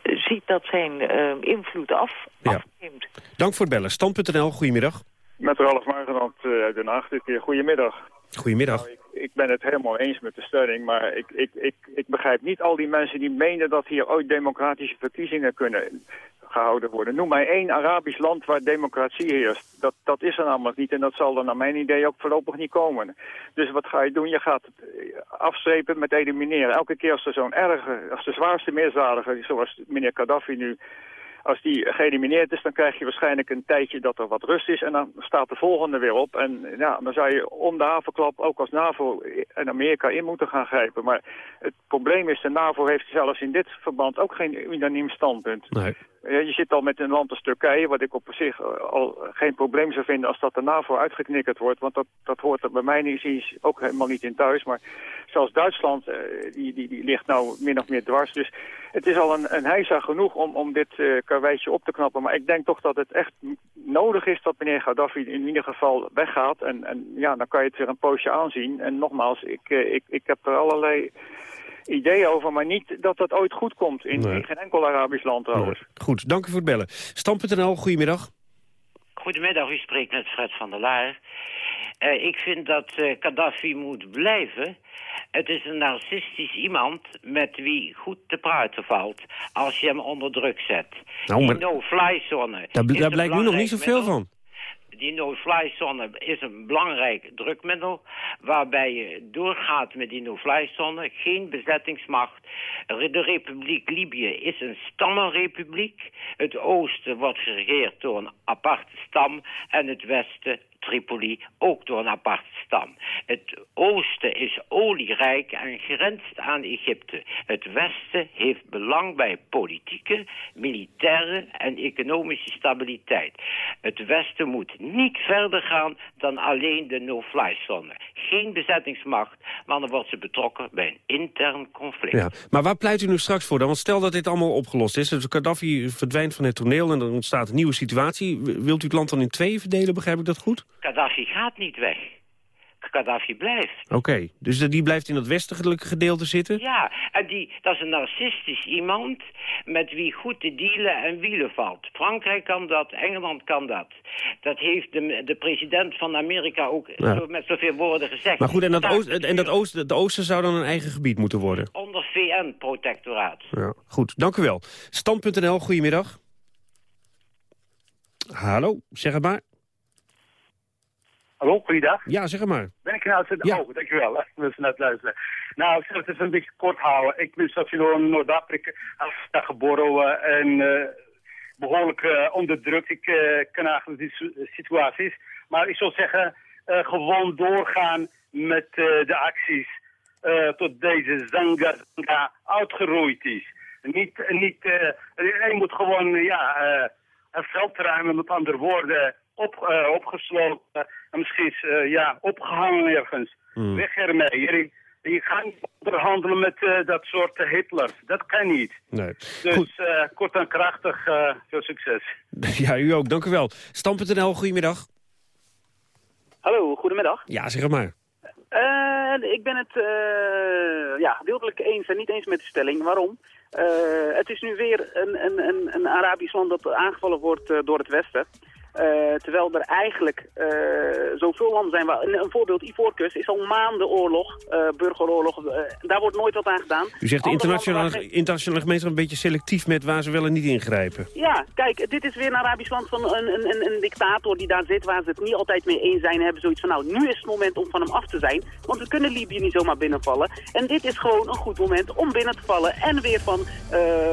ziet dat zijn invloed af, ja. afneemt. Dank voor het bellen. Stand.nl, goedemiddag. Met Ralf Margenand uit Den Haag dit keer. Goedemiddag. Goedemiddag. Nou, ik, ik, ben het helemaal eens met de stelling, maar ik, ik, ik, ik begrijp niet al die mensen die menen dat hier ooit democratische verkiezingen kunnen gehouden worden. Noem mij één Arabisch land waar democratie heerst. Dat, dat is er namelijk niet en dat zal er naar mijn idee ook voorlopig niet komen. Dus wat ga je doen? Je gaat het afstrepen met elimineren. Elke keer als er zo'n erge, als de zwaarste misdadiger, zoals meneer Gaddafi nu als die geëlimineerd is, dan krijg je waarschijnlijk een tijdje dat er wat rust is. En dan staat de volgende weer op. En ja, dan zou je om de havenklap ook als NAVO en Amerika in moeten gaan grijpen. Maar het probleem is, de NAVO heeft zelfs in dit verband ook geen unaniem standpunt. Nee. Je zit al met een land als Turkije, wat ik op zich al geen probleem zou vinden als dat de NAVO uitgeknikkerd wordt. Want dat, dat hoort er bij mij niet ook helemaal niet in thuis. Maar zelfs Duitsland, die, die, die ligt nou min of meer dwars. Dus het is al een, een heisa genoeg om, om dit uh, karweitje op te knappen. Maar ik denk toch dat het echt nodig is dat meneer Gaddafi in ieder geval weggaat. En, en ja, dan kan je het weer een poosje aanzien. En nogmaals, ik, ik, ik heb er allerlei ideeën over, maar niet dat dat ooit goed komt in, in geen enkel Arabisch land trouwens. Goed, dank u voor het bellen. Stam.nl, goedemiddag. Goedemiddag, u spreekt met Fred van der Laar. Uh, ik vind dat uh, Gaddafi moet blijven. Het is een narcistisch iemand met wie goed te praten valt... als je hem onder druk zet. Nou, Die no-fly-zone... Daar, daar blijkt nu nog niet zoveel van. Die no-fly-zone is een belangrijk drukmiddel... waarbij je doorgaat met die no-fly-zone. Geen bezettingsmacht. De Republiek Libië is een stammenrepubliek. Het oosten wordt geregeerd door een aparte stam... en het westen Tripoli ook door een aparte stam. Het oosten is olierijk en grenst aan Egypte. Het westen heeft belang bij politieke, militaire en economische stabiliteit. Het westen moet niet verder gaan dan alleen de no-fly-zone. Geen bezettingsmacht, maar dan wordt ze betrokken bij een intern conflict. Ja, maar waar pleit u nu straks voor dan? Want stel dat dit allemaal opgelost is. Dus Gaddafi verdwijnt van het toneel en er ontstaat een nieuwe situatie. Wilt u het land dan in twee verdelen, begrijp ik dat goed? Gaddafi gaat niet weg. Gaddafi blijft. Oké, dus die blijft in het westelijke gedeelte zitten? Ja, en die, dat is een narcistisch iemand met wie goed te dealen en wielen valt. Frankrijk kan dat, Engeland kan dat. Dat heeft de, de president van Amerika ook zo, met zoveel woorden gezegd. Maar goed, en, dat, oost, en dat oosten, de oosten zou dan een eigen gebied moeten worden? Onder VN-protectoraat. Ja, goed, dank u wel. Stand.nl, goedemiddag. Hallo, zeg het maar. Hallo, goeiedag. Ja, zeg maar. Ben ik nou? Ja. Oh, dankjewel. Ik net luisteren. Nou, ik zal het even een beetje kort houden. Ik ben zelfs in Noord-Afrika geboren en uh, behoorlijk uh, onderdrukt. Ik uh, ken eigenlijk die situaties. Maar ik zou zeggen, gewoon doorgaan met de acties. eh, tot deze zanga, zanga uitgeroeid is. Niet, niet, eh, hij moet gewoon ja, eh, het veld ruimen, met andere woorden, op, eh, opgesloten en misschien eh, ja, opgehangen ergens. Hmm. Weg ermee. Je, je gaat niet onderhandelen met eh, dat soort eh, Hitlers. Dat kan niet. Nee. Dus eh, kort en krachtig, eh, veel succes. Ja, u ook. Dank u wel. Stam.nl, goedemiddag. Hallo, goedemiddag. Ja, zeg het maar. Eh, ik ben het eh, ja, gedeeltelijk eens en niet eens met de stelling. Waarom? Eh, het is nu weer een, een, een, een Arabisch land dat aangevallen wordt eh, door het Westen. Eh, terwijl er eigenlijk eh, zoveel landen zijn. Waar, een, een voorbeeld, Ivoorkust is al maanden oorlog, eh, burgeroorlog. daar wordt nooit wat aan gedaan. U zegt de internationale, waar internationale gemeenschap een beetje selectief met waar ze wel en niet ingrijpen. Ja, kijk, dit is weer een Arabisch land van een, een, een, een dictator die daar zit waar ze het niet altijd mee eens zijn. En hebben zoiets van, nou, nu is het moment om van hem af te zijn. Want we kunnen Libië niet zomaar binnenvallen. En dit is gewoon een goed moment om binnen te vallen en weer van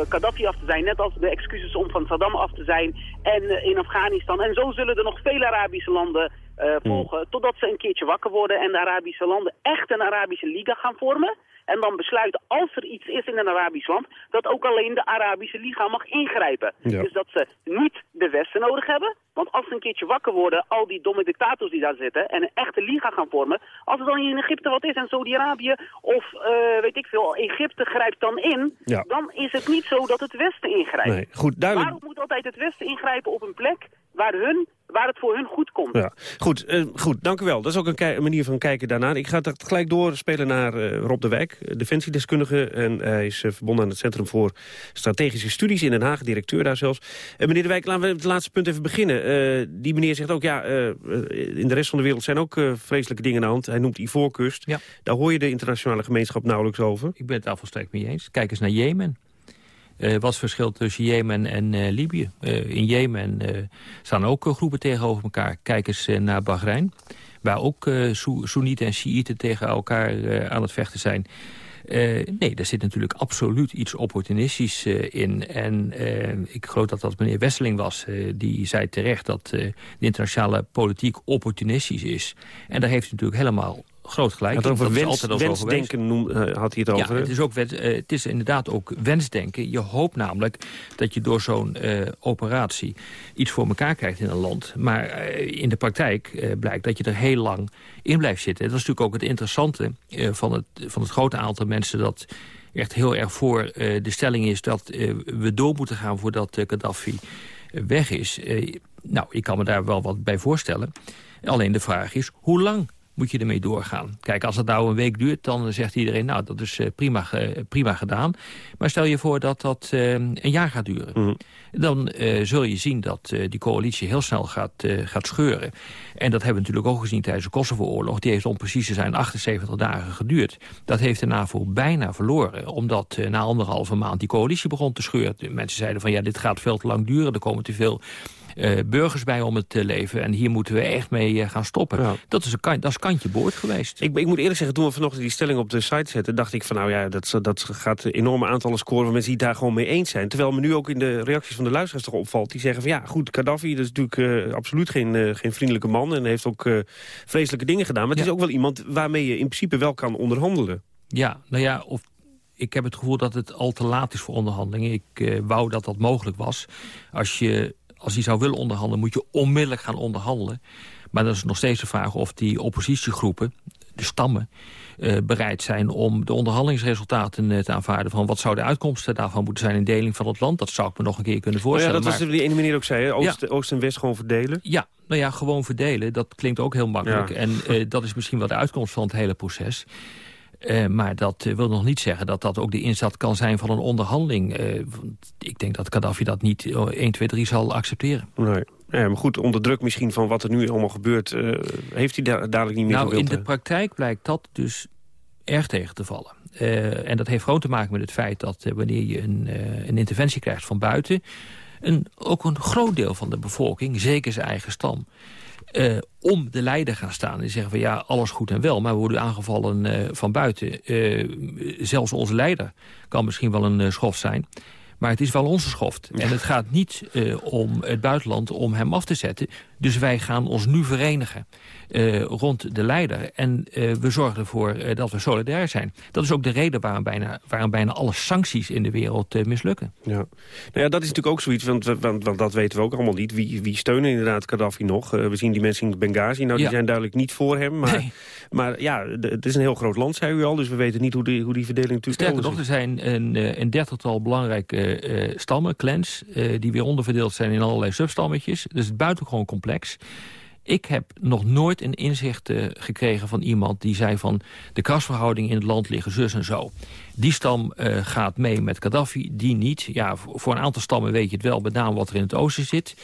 Gaddafi af te zijn. Net als de excuses om van Saddam af te zijn en in Afghanistan. En zo zullen er nog vele Arabische landen eh, volgen. Totdat ze een keertje wakker worden en de Arabische landen echt een Arabische liga gaan vormen. En dan besluiten, als er iets is in een Arabisch land, dat ook alleen de Arabische Liga mag ingrijpen. Ja. Dus dat ze niet de Westen nodig hebben. Want als ze een keertje wakker worden, al die domme dictators die daar zitten, en een echte liga gaan vormen. Als er dan in Egypte wat is en Saudi-Arabië, of eh, weet ik veel, Egypte grijpt dan in, Ja. dan is het niet zo dat het Westen ingrijpt. Nee, goed, duidelijk. Waarom moet altijd het Westen ingrijpen op een plek waar, hun, waar het voor hun goed komt? Ja, goed, eh, goed, dank u wel. Dat is ook een, manier van kijken daarnaar. Ik ga het gelijk doorspelen naar eh, Rob de Wijk, eh, defensiedeskundige. En hij is verbonden aan het Centrum voor Strategische Studies in Den Haag, directeur daar zelfs. Meneer de Wijk, laten we het laatste punt even beginnen. Eh, die meneer zegt ook, ja, in de rest van de wereld zijn ook vreselijke dingen aan de hand. Hij noemt Ivoorkust. Ja. Daar hoor je de internationale gemeenschap nauwelijks over. Ik ben het daar volstrekt mee eens. Kijk eens naar Jemen. Eh, wat verschil tussen Jemen en eh, Libië? Eh, in Jemen staan ook groepen tegenover elkaar. Kijk eens naar Bahrein, waar ook Soe- Soenieten en Shiiten tegen elkaar aan het vechten zijn. Nee, daar zit natuurlijk absoluut iets opportunistisch in. En ik geloof dat dat meneer Wesseling was. die zei terecht dat de internationale politiek opportunistisch is. En daar heeft hij natuurlijk helemaal groot gelijk. Over wens, geweest. wensdenken noem, eh, had hij het over. Ja, het is, ook wens, eh, het is inderdaad ook wensdenken. Je hoopt namelijk dat je door zo'n eh, operatie iets voor elkaar krijgt in een land. Maar in de praktijk blijkt dat je er heel lang in blijft zitten. Dat is natuurlijk ook het interessante van, het, van het grote aantal mensen... dat echt heel erg voor de stelling is dat we door moeten gaan voordat Gaddafi weg is. Nou, ik kan me daar wel wat bij voorstellen. Alleen de vraag is, hoe lang moet je ermee doorgaan. Kijk, als het nou een week duurt, dan zegt iedereen... nou, dat is eh, prima, prima gedaan. Maar stel je voor dat dat eh, een jaar gaat duren. Dan eh, zul je zien dat die coalitie heel snel gaat, gaat scheuren. En dat hebben we natuurlijk ook gezien tijdens de Kosovo-oorlog. Die heeft om precies te zijn 78 dagen geduurd. Dat heeft de NAVO bijna verloren. Omdat na anderhalve maand die coalitie begon te scheuren. Mensen zeiden van ja, dit gaat veel te lang duren. Er komen te veel eh, burgers bij om het te leven. En hier moeten we echt mee eh, gaan stoppen. Dat, is een kan, dat is kantje boord geweest. Ik, ik moet eerlijk zeggen, toen we vanochtend die stelling op de site zetten... dacht ik van nou ja, dat, dat gaat enorme aantallen scoren van mensen die daar gewoon mee eens zijn. Terwijl me nu ook in de reacties van de luisteraars toch opvalt. Die zeggen van ja, goed, Gaddafi dat is natuurlijk eh, absoluut geen, geen vriendelijke man... en heeft ook vreselijke dingen gedaan. Maar het is ook wel iemand waarmee je in principe wel kan onderhandelen. Ja, nou ja, of ik heb het gevoel dat het al te laat is voor onderhandelingen. Ik wou dat dat mogelijk was. Als je, als je zou willen onderhandelen, moet je onmiddellijk gaan onderhandelen. Maar dan is nog steeds de vraag of die oppositiegroepen, de stammen... eh, bereid zijn om de onderhandelingsresultaten eh, te aanvaarden... van wat zou de uitkomsten daarvan moeten zijn in deling van het land. Dat zou ik me nog een keer kunnen Oh ja, voorstellen. dat was maar- die ene meneer ook zei, hè? Oost, Oost en West gewoon verdelen. ja, nou ja, gewoon verdelen. Dat klinkt ook heel makkelijk. Ja. En eh, dat is misschien wel de uitkomst van het hele proces. Eh, maar dat eh, wil nog niet zeggen dat dat ook de inzet kan zijn van een onderhandeling. Want ik denk dat Gaddafi dat niet eh, 1, 2, 3 zal accepteren. Nee. Ja, maar goed, onder druk misschien van wat er nu allemaal gebeurt... heeft hij da dadelijk niet meer Nou, in de praktijk blijkt dat dus erg tegen te vallen. En dat heeft gewoon te maken met het feit dat wanneer je een, een interventie krijgt van buiten... Een, ook een groot deel van de bevolking, zeker zijn eigen stam... eh, om de leider gaan staan en zeggen van ja, alles goed en wel... maar we worden aangevallen eh, van buiten. Eh, zelfs onze leider kan misschien wel een schof zijn... Maar het is wel onze schoft. En het gaat niet uh, om het buitenland om hem af te zetten. Dus wij gaan ons nu verenigen uh, rond de leider. En uh, we zorgen ervoor dat we solidair zijn. Dat is ook de reden waarom bijna, waarom bijna alle sancties in de wereld mislukken. Ja. Nou ja, dat is natuurlijk ook zoiets, want, want, want, dat weten we ook allemaal niet. Wie, wie steunen inderdaad Gaddafi nog? we zien die mensen in Benghazi. Nou, die zijn duidelijk niet voor hem. Maar, nee. maar ja, het is een heel groot land, zei u al. Dus we weten niet hoe die, hoe die verdeling natuurlijk Sterker nog, er zijn een, een dertigtal belangrijke uh, stammen, clans... Uh, die weer onderverdeeld zijn in allerlei substammetjes. Dus het buitengewoon complex. Ik heb nog nooit een inzicht gekregen van iemand die zei van... de kasverhoudingen in het land liggen zus en zo. Die stam gaat mee met Gaddafi, die niet. Ja, voor een aantal stammen weet je het wel, met name wat er in het oosten zit.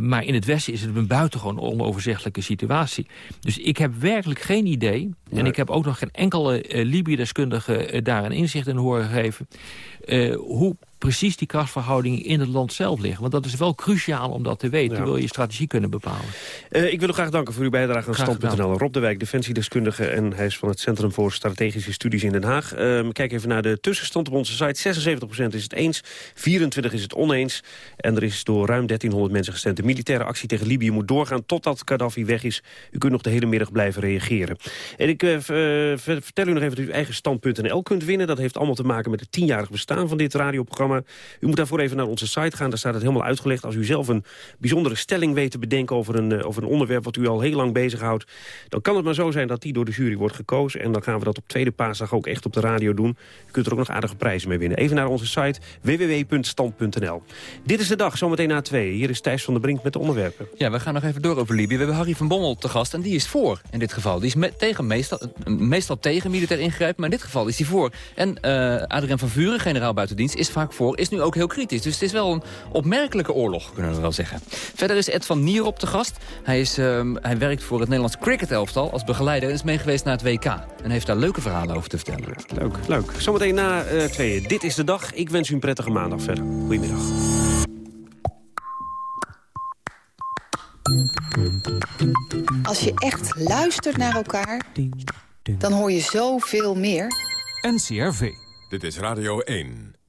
Maar in het westen is het een buitengewoon onoverzichtelijke situatie. Dus ik heb werkelijk geen idee... en ik heb ook nog geen enkele uh, Libië-deskundige daar een inzicht in horen geven... hoe precies die krachtverhoudingen in het land zelf liggen. Want dat is wel cruciaal om dat te weten. Ja. Wil je strategie kunnen bepalen. Uh, ik wil u graag danken voor uw bijdrage aan Stand.nl. Rob de Wijk, defensiedeskundige en hij is van het Centrum voor Strategische Studies in Den Haag. Uh, kijk even naar de tussenstand op onze site. 76% is het eens, 24% is het oneens. En er is door ruim 1300 mensen gestemd. De militaire actie tegen Libië moet doorgaan totdat Gaddafi weg is. U kunt nog de hele middag blijven reageren. En ik uh, vertel u nog even dat u eigen Stand.nl kunt winnen. Dat heeft allemaal te maken met het tienjarig bestaan van dit radioprogramma. U moet daarvoor even naar onze site gaan, daar staat het helemaal uitgelegd. Als u zelf een bijzondere stelling weet te bedenken over een, uh, over een onderwerp... wat u al heel lang bezighoudt, dan kan het maar zo zijn dat die door de jury wordt gekozen. En dan gaan we dat op tweede paasdag ook echt op de radio doen. U kunt er ook nog aardige prijzen mee winnen. Even naar onze site www.stand.nl. Dit is de dag, zometeen na twee. Hier is Thijs van der Brink met de onderwerpen. Ja, we gaan nog even door over Libië. We hebben Harry van Bommel te gast en die is voor in dit geval. Die is met, tegen meestal, tegen militair ingrijpen, maar in dit geval is hij voor. En uh, Adrien van Vuren, generaal buitendienst, is vaak voor, is nu ook heel kritisch. Dus het is wel een opmerkelijke oorlog, kunnen we wel zeggen. Verder is Ed van Nierop te gast. Hij, is, um, hij werkt voor het Nederlands cricketelftal als begeleider... en is meegeweest naar het WK. En heeft daar leuke verhalen over te vertellen. Leuk, leuk. Zometeen na uh, tweeën. Dit is de dag. Ik wens u een prettige maandag verder. Goedemiddag. Als je echt luistert naar elkaar, dan hoor je zoveel meer. NCRV. Dit is Radio 1.